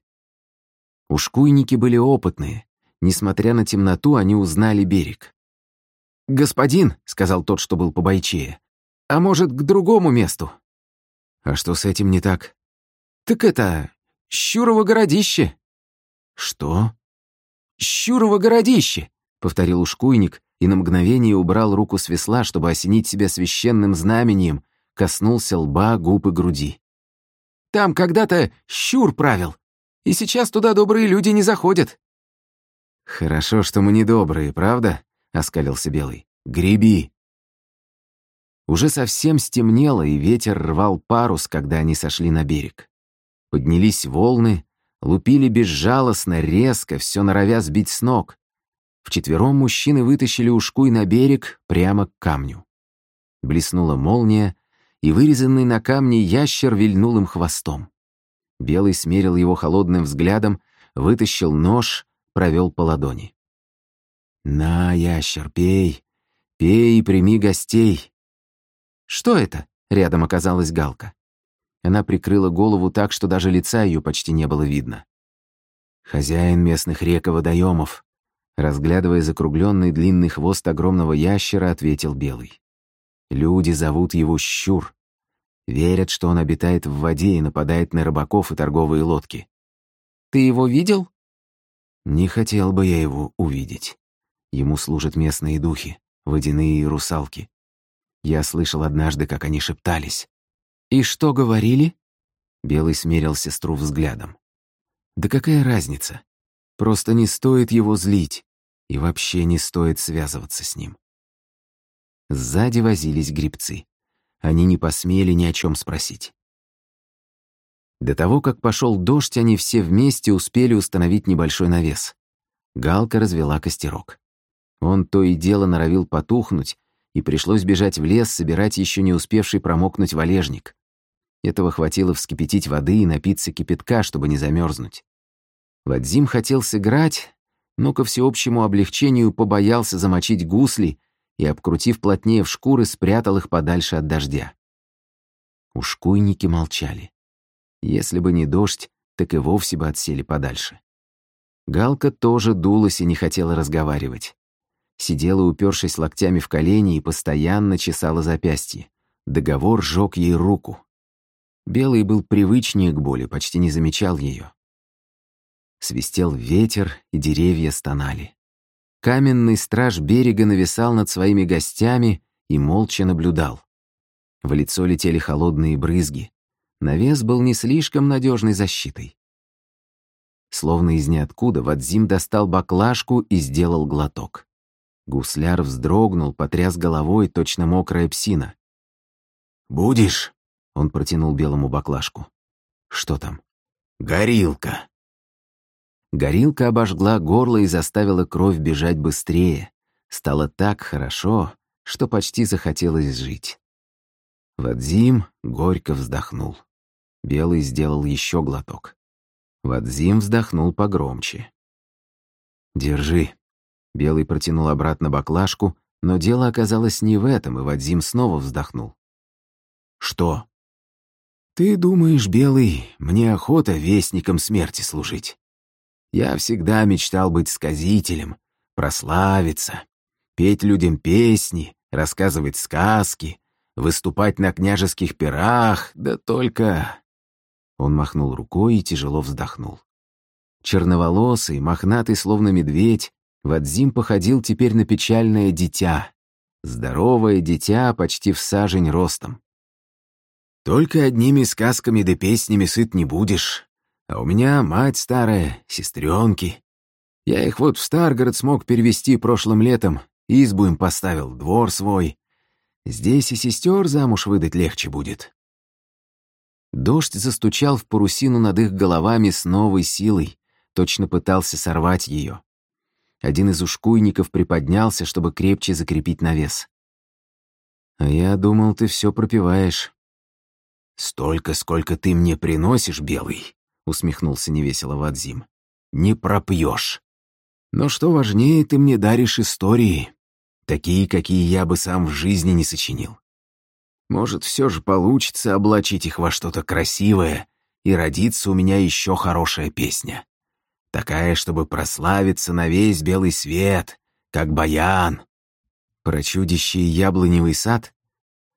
B: Ушкуйники были опытные. Несмотря на темноту, они узнали берег. «Господин», — сказал тот, что был побойчее, — «а может, к другому месту?» А что с этим не так? Так это... Щурово городище. Что? Щурово городище, повторил ушкуйник и на мгновение убрал руку с весла, чтобы осенить себя священным знамением, коснулся лба, губ и груди. Там когда-то щур правил, и сейчас туда добрые люди не заходят. Хорошо, что мы не добрые, правда? оскалился Белый. Греби. Уже совсем стемнело, и ветер рвал парус, когда они сошли на берег. Поднялись волны, лупили безжалостно, резко, все норовя сбить с ног. Вчетвером мужчины вытащили ушкуй на берег прямо к камню. Блеснула молния, и вырезанный на камне ящер вильнул им хвостом. Белый смерил его холодным взглядом, вытащил нож, провел по ладони. «На, ящер, пей, пей и прими гостей. «Что это?» рядом оказалась Галка. Она прикрыла голову так, что даже лица ее почти не было видно. Хозяин местных рек и водоемов, разглядывая закругленный длинный хвост огромного ящера, ответил Белый. Люди зовут его Щур. Верят, что он обитает в воде и нападает на рыбаков и торговые лодки.
D: Ты его видел?
B: Не хотел бы я его увидеть. Ему служат местные духи, водяные и русалки. Я слышал однажды, как они шептались.
D: «И что говорили?»
B: Белый смерил сестру взглядом. «Да какая разница? Просто не стоит его злить, и вообще не стоит связываться с ним». Сзади возились грибцы. Они не посмели ни о чем спросить. До того, как пошел дождь, они все вместе успели установить небольшой навес. Галка развела костерок. Он то и дело норовил потухнуть, и пришлось бежать в лес, собирать еще не успевший промокнуть валежник. Этого хватило вскипятить воды и напиться кипятка, чтобы не замерзнуть. Вадзим хотел сыграть, но ко всеобщему облегчению побоялся замочить гусли и, обкрутив плотнее в шкуры, спрятал их подальше от дождя. Ушкуйники молчали. Если бы не дождь, так и вовсе бы отсели подальше. Галка тоже дулась и не хотела разговаривать. Сидела, упершись локтями в колени и постоянно чесала запястье. Договор сжег ей руку. Белый был привычнее к боли, почти не замечал ее. Свистел ветер, и деревья стонали. Каменный страж берега нависал над своими гостями и молча наблюдал. В лицо летели холодные брызги. Навес был не слишком надежной защитой. Словно из ниоткуда Вадзим достал баклажку и сделал глоток. Гусляр вздрогнул, потряс головой, точно мокрая псина. «Будешь?» — он протянул белому баклажку. «Что там?» «Горилка». Горилка обожгла горло и заставила кровь бежать быстрее. Стало так хорошо, что почти захотелось жить. Вадзим горько вздохнул. Белый сделал еще глоток. Вадзим вздохнул погромче. «Держи». Белый протянул обратно баклажку, но дело оказалось не в этом, и Вадзим снова вздохнул. «Что?» «Ты думаешь, Белый, мне охота вестником смерти служить? Я всегда мечтал быть сказителем, прославиться, петь людям песни, рассказывать сказки, выступать на княжеских пирах, да только...» Он махнул рукой и тяжело вздохнул. Черноволосый, мохнатый, словно медведь, Вадзим походил теперь на печальное дитя. Здоровое дитя, почти в сажень ростом. «Только одними сказками да песнями сыт не будешь. А у меня мать старая, сестренки. Я их вот в Старгород смог перевести прошлым летом, избу им поставил, двор свой. Здесь и сестер замуж выдать легче будет. Дождь застучал в парусину над их головами с новой силой, точно пытался сорвать ее. Один из ушкуйников приподнялся, чтобы крепче закрепить навес. «А я думал, ты все пропиваешь». «Столько, сколько ты мне приносишь, Белый», — усмехнулся невесело Вадзим. «Не пропьешь. Но что важнее, ты мне даришь истории, такие, какие я бы сам в жизни не сочинил. Может, все же получится облачить их во что-то красивое, и родится у меня еще хорошая песня. Такая, чтобы прославиться на весь белый свет, как баян. Про чудище и яблоневый сад?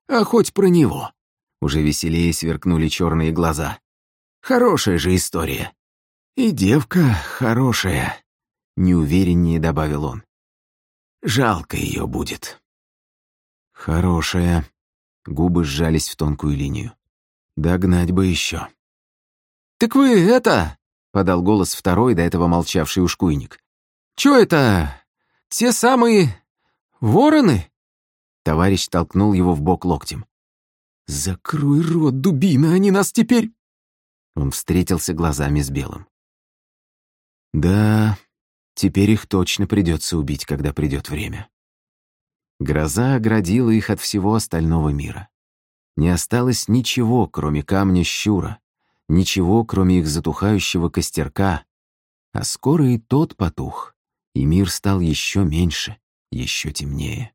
B: А хоть про него. Уже веселее сверкнули черные глаза. Хорошая же история. И девка хорошая, неувереннее добавил он. Жалко ее будет. Хорошая, Губы сжались в тонкую линию. Догнать бы еще. «Так вы это...» — подал голос второй, до этого молчавший ушкуйник. «Чё это? Те самые... вороны?» Товарищ толкнул его в бок локтем. «Закрой рот, дубина, они нас теперь...» Он встретился глазами с Белым. «Да, теперь их точно придется убить, когда придет время». Гроза оградила их от всего остального мира. Не осталось ничего, кроме камня щура, ничего, кроме их затухающего костерка. А скоро и тот потух, и мир стал еще меньше, еще темнее.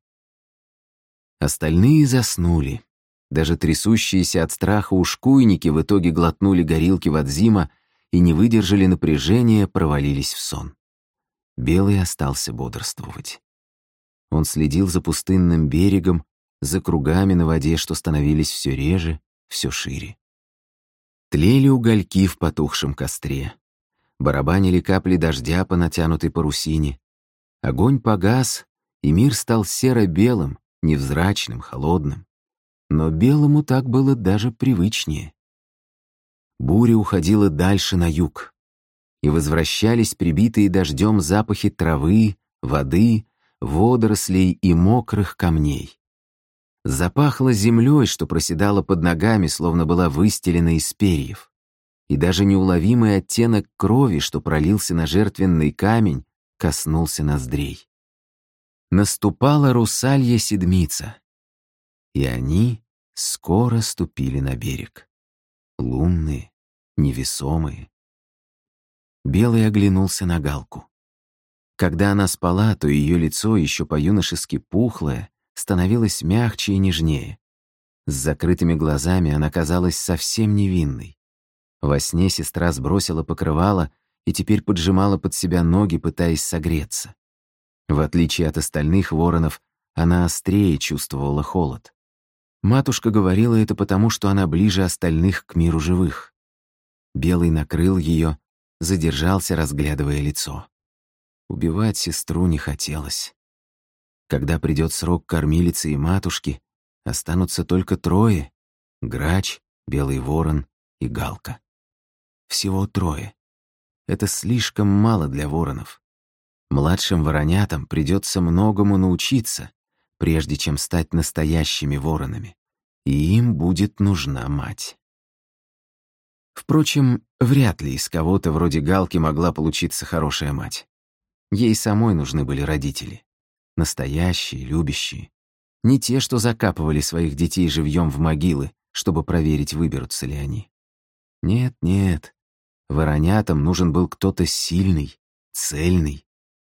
B: Остальные заснули. Даже трясущиеся от страха ушкуйники в итоге глотнули горилки Вадзима и не выдержали напряжения, провалились в сон. Белый остался бодрствовать. Он следил за пустынным берегом, за кругами на воде, что становились все реже, все шире. Тлели угольки в потухшем костре. Барабанили капли дождя по натянутой парусине. Огонь погас, и мир стал серо-белым, невзрачным, холодным. Но белому так было даже привычнее. Буря уходила дальше на юг, и возвращались прибитые дождем запахи травы, воды, водорослей и мокрых камней. Запахло землей, что проседала под ногами, словно была выстелена из перьев. И даже неуловимый оттенок крови, что пролился на жертвенный камень, коснулся ноздрей. Наступала русалья седмица, и они скоро ступили на берег. Лунные, невесомые. Белый оглянулся на Галку. Когда она спала, то ее лицо, еще по-юношески пухлое, становилось мягче и нежнее. С закрытыми глазами она казалась совсем невинной. Во сне сестра сбросила покрывало и теперь поджимала под себя ноги, пытаясь согреться. В отличие от остальных воронов, она острее чувствовала холод. Матушка говорила это потому, что она ближе остальных к миру живых. Белый накрыл ее, задержался, разглядывая лицо. Убивать сестру не хотелось. Когда придет срок кормилицы и матушки, останутся только трое — Грач, Белый Ворон и Галка. Всего трое. Это слишком мало для воронов. Младшим воронятам придется многому научиться, прежде чем стать настоящими воронами, и им будет нужна мать. Впрочем, вряд ли из кого-то вроде Галки могла получиться хорошая мать. Ей самой нужны были родители. Настоящие, любящие. Не те, что закапывали своих детей живьем в могилы, чтобы проверить, выберутся ли они. Нет, нет. Воронятам нужен был кто-то сильный, цельный.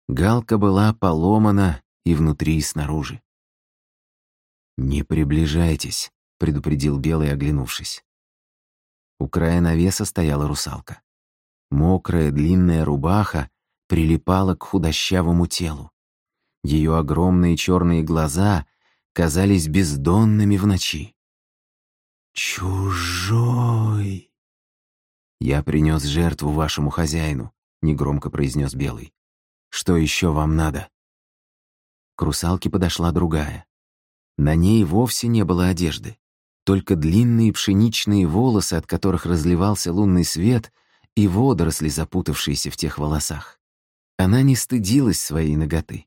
B: Галка была поломана и внутри, и снаружи. «Не приближайтесь», — предупредил Белый, оглянувшись. У края навеса стояла русалка. Мокрая длинная рубаха прилипала к худощавому телу. Ее огромные черные глаза казались бездонными в ночи. «Чужой!» «Я принес жертву вашему хозяину», — негромко произнес Белый. «Что еще вам надо?» К русалке подошла другая. На ней вовсе не было одежды, только длинные пшеничные волосы, от которых разливался лунный свет, и водоросли, запутавшиеся в тех волосах. Она не стыдилась своей ноготы.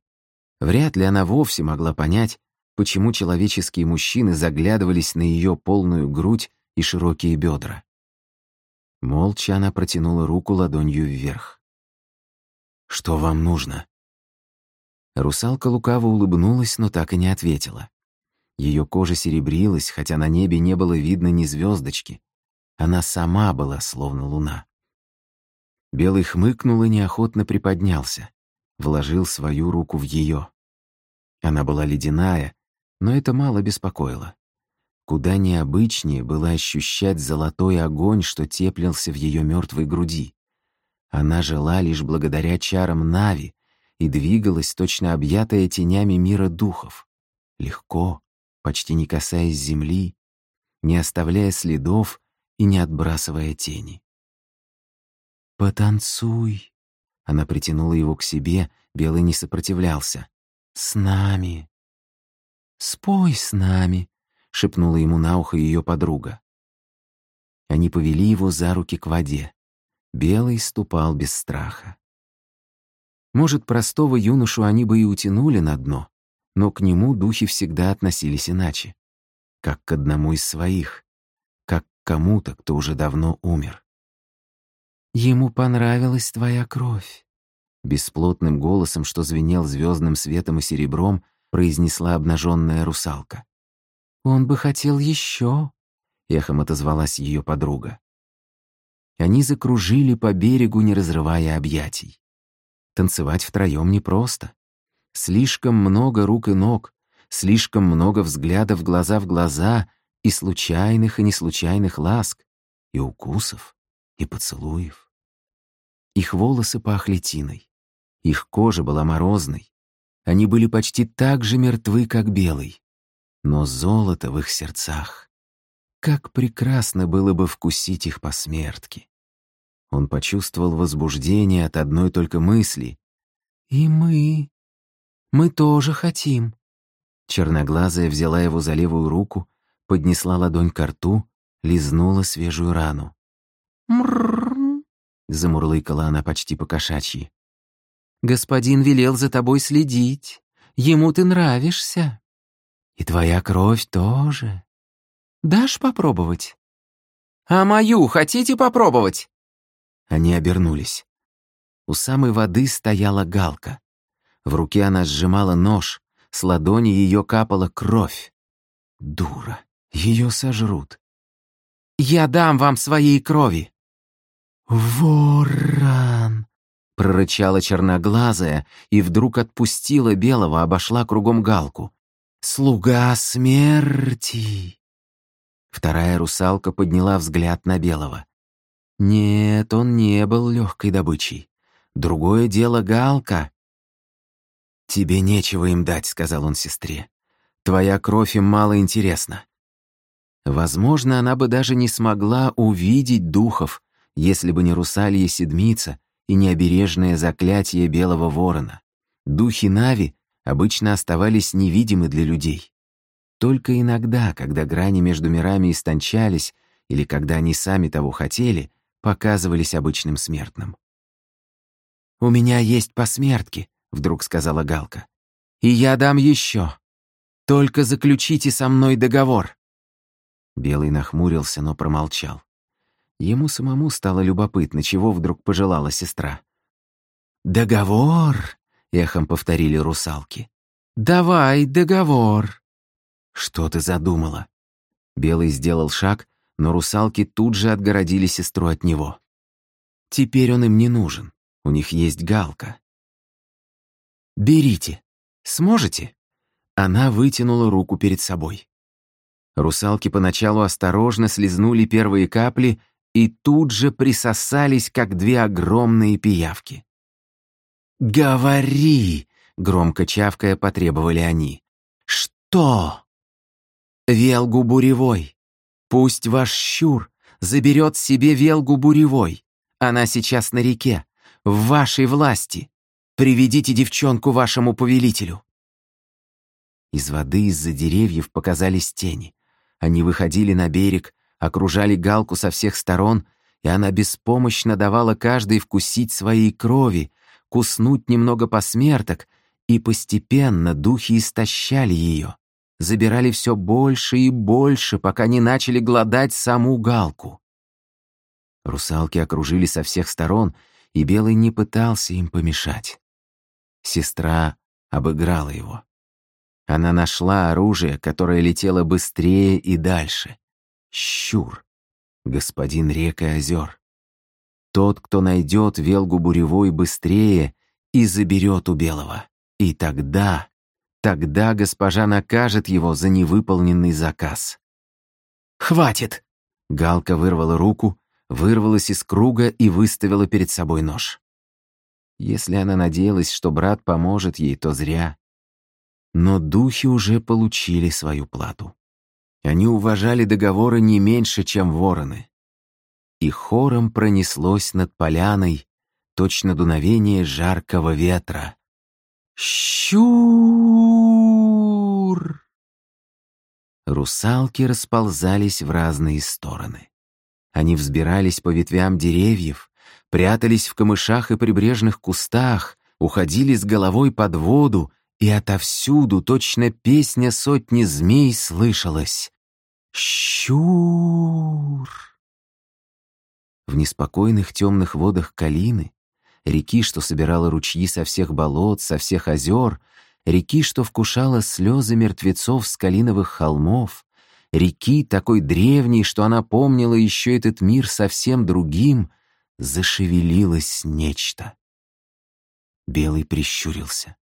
B: Вряд ли она вовсе могла понять, почему человеческие мужчины заглядывались на ее полную грудь и широкие бедра. Молча она протянула руку ладонью вверх. «Что вам нужно?» Русалка лукаво улыбнулась, но так и не ответила. Ее кожа серебрилась, хотя на небе не было видно ни звездочки. Она сама была словно луна. Белый хмыкнул и неохотно приподнялся вложил свою руку в ее. Она была ледяная, но это мало беспокоило. Куда необычнее было ощущать золотой огонь, что теплился в ее мертвой груди. Она жила лишь благодаря чарам Нави и двигалась, точно объятая тенями мира духов. Легко, почти не касаясь земли, не оставляя следов и не отбрасывая тени. «Потанцуй», она притянула его к себе, Белый не сопротивлялся. «С нами!» «Спой с нами!» — шепнула ему на ухо ее подруга. Они повели его за руки к воде. Белый ступал без страха. Может, простого юношу они бы и утянули на дно, но к нему духи всегда относились иначе. Как к одному из своих, как к кому-то, кто уже давно умер. Ему понравилась твоя кровь. Бесплотным голосом, что звенел звездным светом и серебром, произнесла обнаженная русалка. Он бы хотел еще, эхом отозвалась ее подруга. Они закружили по берегу, не разрывая объятий. Танцевать втроем непросто. Слишком много рук и ног, слишком много взглядов глаза в глаза, и случайных, и неслучайных ласк, и укусов, и поцелуев. Их волосы пахли тиной, их кожа была морозной, они были почти так же мертвы, как белый, но золото в их сердцах. Как прекрасно было бы вкусить их по смертке. Он почувствовал возбуждение от одной только мысли. «И мы... мы тоже хотим». Черноглазая взяла его за левую руку, поднесла ладонь к рту, лизнула свежую рану. «Мрррр», — замурлыкала она почти по-кошачьи. «Господин велел за тобой следить. Ему ты нравишься. И твоя кровь тоже. Дашь попробовать?» «А мою хотите попробовать?» Они обернулись. У самой воды стояла галка. В руке она сжимала нож, с ладони ее капала кровь. Дура, ее сожрут. «Я дам вам своей крови!» «Ворон!» — прорычала черноглазая и вдруг отпустила белого, обошла кругом галку. «Слуга смерти!» Вторая русалка подняла взгляд на белого. Нет, он не был легкой добычей. Другое дело Галка. «Тебе нечего им дать», — сказал он сестре. «Твоя кровь им мало интересна». Возможно, она бы даже не смогла увидеть духов, если бы не русалья седмица и не обережное заклятие белого ворона. Духи Нави обычно оставались невидимы для людей. Только иногда, когда грани между мирами истончались или когда они сами того хотели, показывались обычным смертным. «У меня есть посмертки», — вдруг сказала Галка. «И я дам еще. Только заключите со мной договор». Белый нахмурился, но промолчал. Ему самому стало любопытно, чего вдруг пожелала сестра. «Договор!» — эхом повторили русалки. «Давай договор!» «Что ты задумала?» Белый сделал шаг, но русалки тут же отгородили сестру от него. Теперь он им не нужен, у них есть галка. «Берите. Сможете?» Она вытянула руку перед собой. Русалки поначалу осторожно слезнули первые капли и тут же присосались, как две огромные пиявки. «Говори!» — громко чавкая потребовали они. «Что?» «Велгу буревой. Пусть ваш щур заберет себе велгу буревой. Она сейчас на реке, в вашей власти. Приведите девчонку вашему повелителю». Из воды из-за деревьев показались тени. Они выходили на берег, окружали галку со всех сторон, и она беспомощно давала каждой вкусить своей крови, куснуть немного посмерток, и постепенно духи истощали ее забирали все больше и больше, пока не начали глодать саму галку. Русалки окружили со всех сторон, и Белый не пытался им помешать. Сестра обыграла его. Она нашла оружие, которое летело быстрее и дальше. Щур, господин рек и озер. Тот, кто найдет Велгу Буревой быстрее и заберет у Белого. И тогда Тогда госпожа накажет его за невыполненный заказ. «Хватит!» Галка вырвала руку, вырвалась из круга и выставила перед собой нож. Если она надеялась, что брат поможет ей, то зря. Но духи уже получили свою плату. Они уважали договоры не меньше, чем вороны. И хором пронеслось над поляной точно дуновение жаркого ветра. Щур! Русалки расползались в разные стороны. Они взбирались по ветвям деревьев, прятались в камышах и прибрежных кустах, уходили с головой под воду, и отовсюду точно песня сотни змей слышалась. Щур! В неспокойных темных водах Калины реки, что собирала ручьи со всех болот, со всех озер, реки, что вкушала слезы мертвецов с калиновых холмов, реки такой древней, что она помнила еще этот мир совсем другим, зашевелилось нечто. Белый прищурился.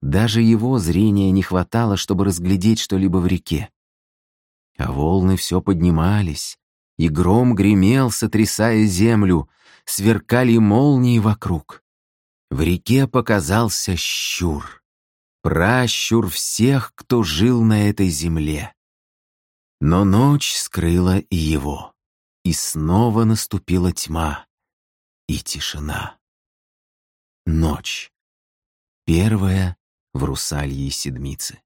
B: Даже его зрения не хватало, чтобы разглядеть что-либо в реке. А волны все поднимались, и гром гремел, сотрясая землю, сверкали молнии вокруг. В реке показался щур, пращур всех, кто жил на этой земле. Но ночь скрыла и его, и снова наступила тьма и тишина. Ночь. Первая в Русалье Седмицы.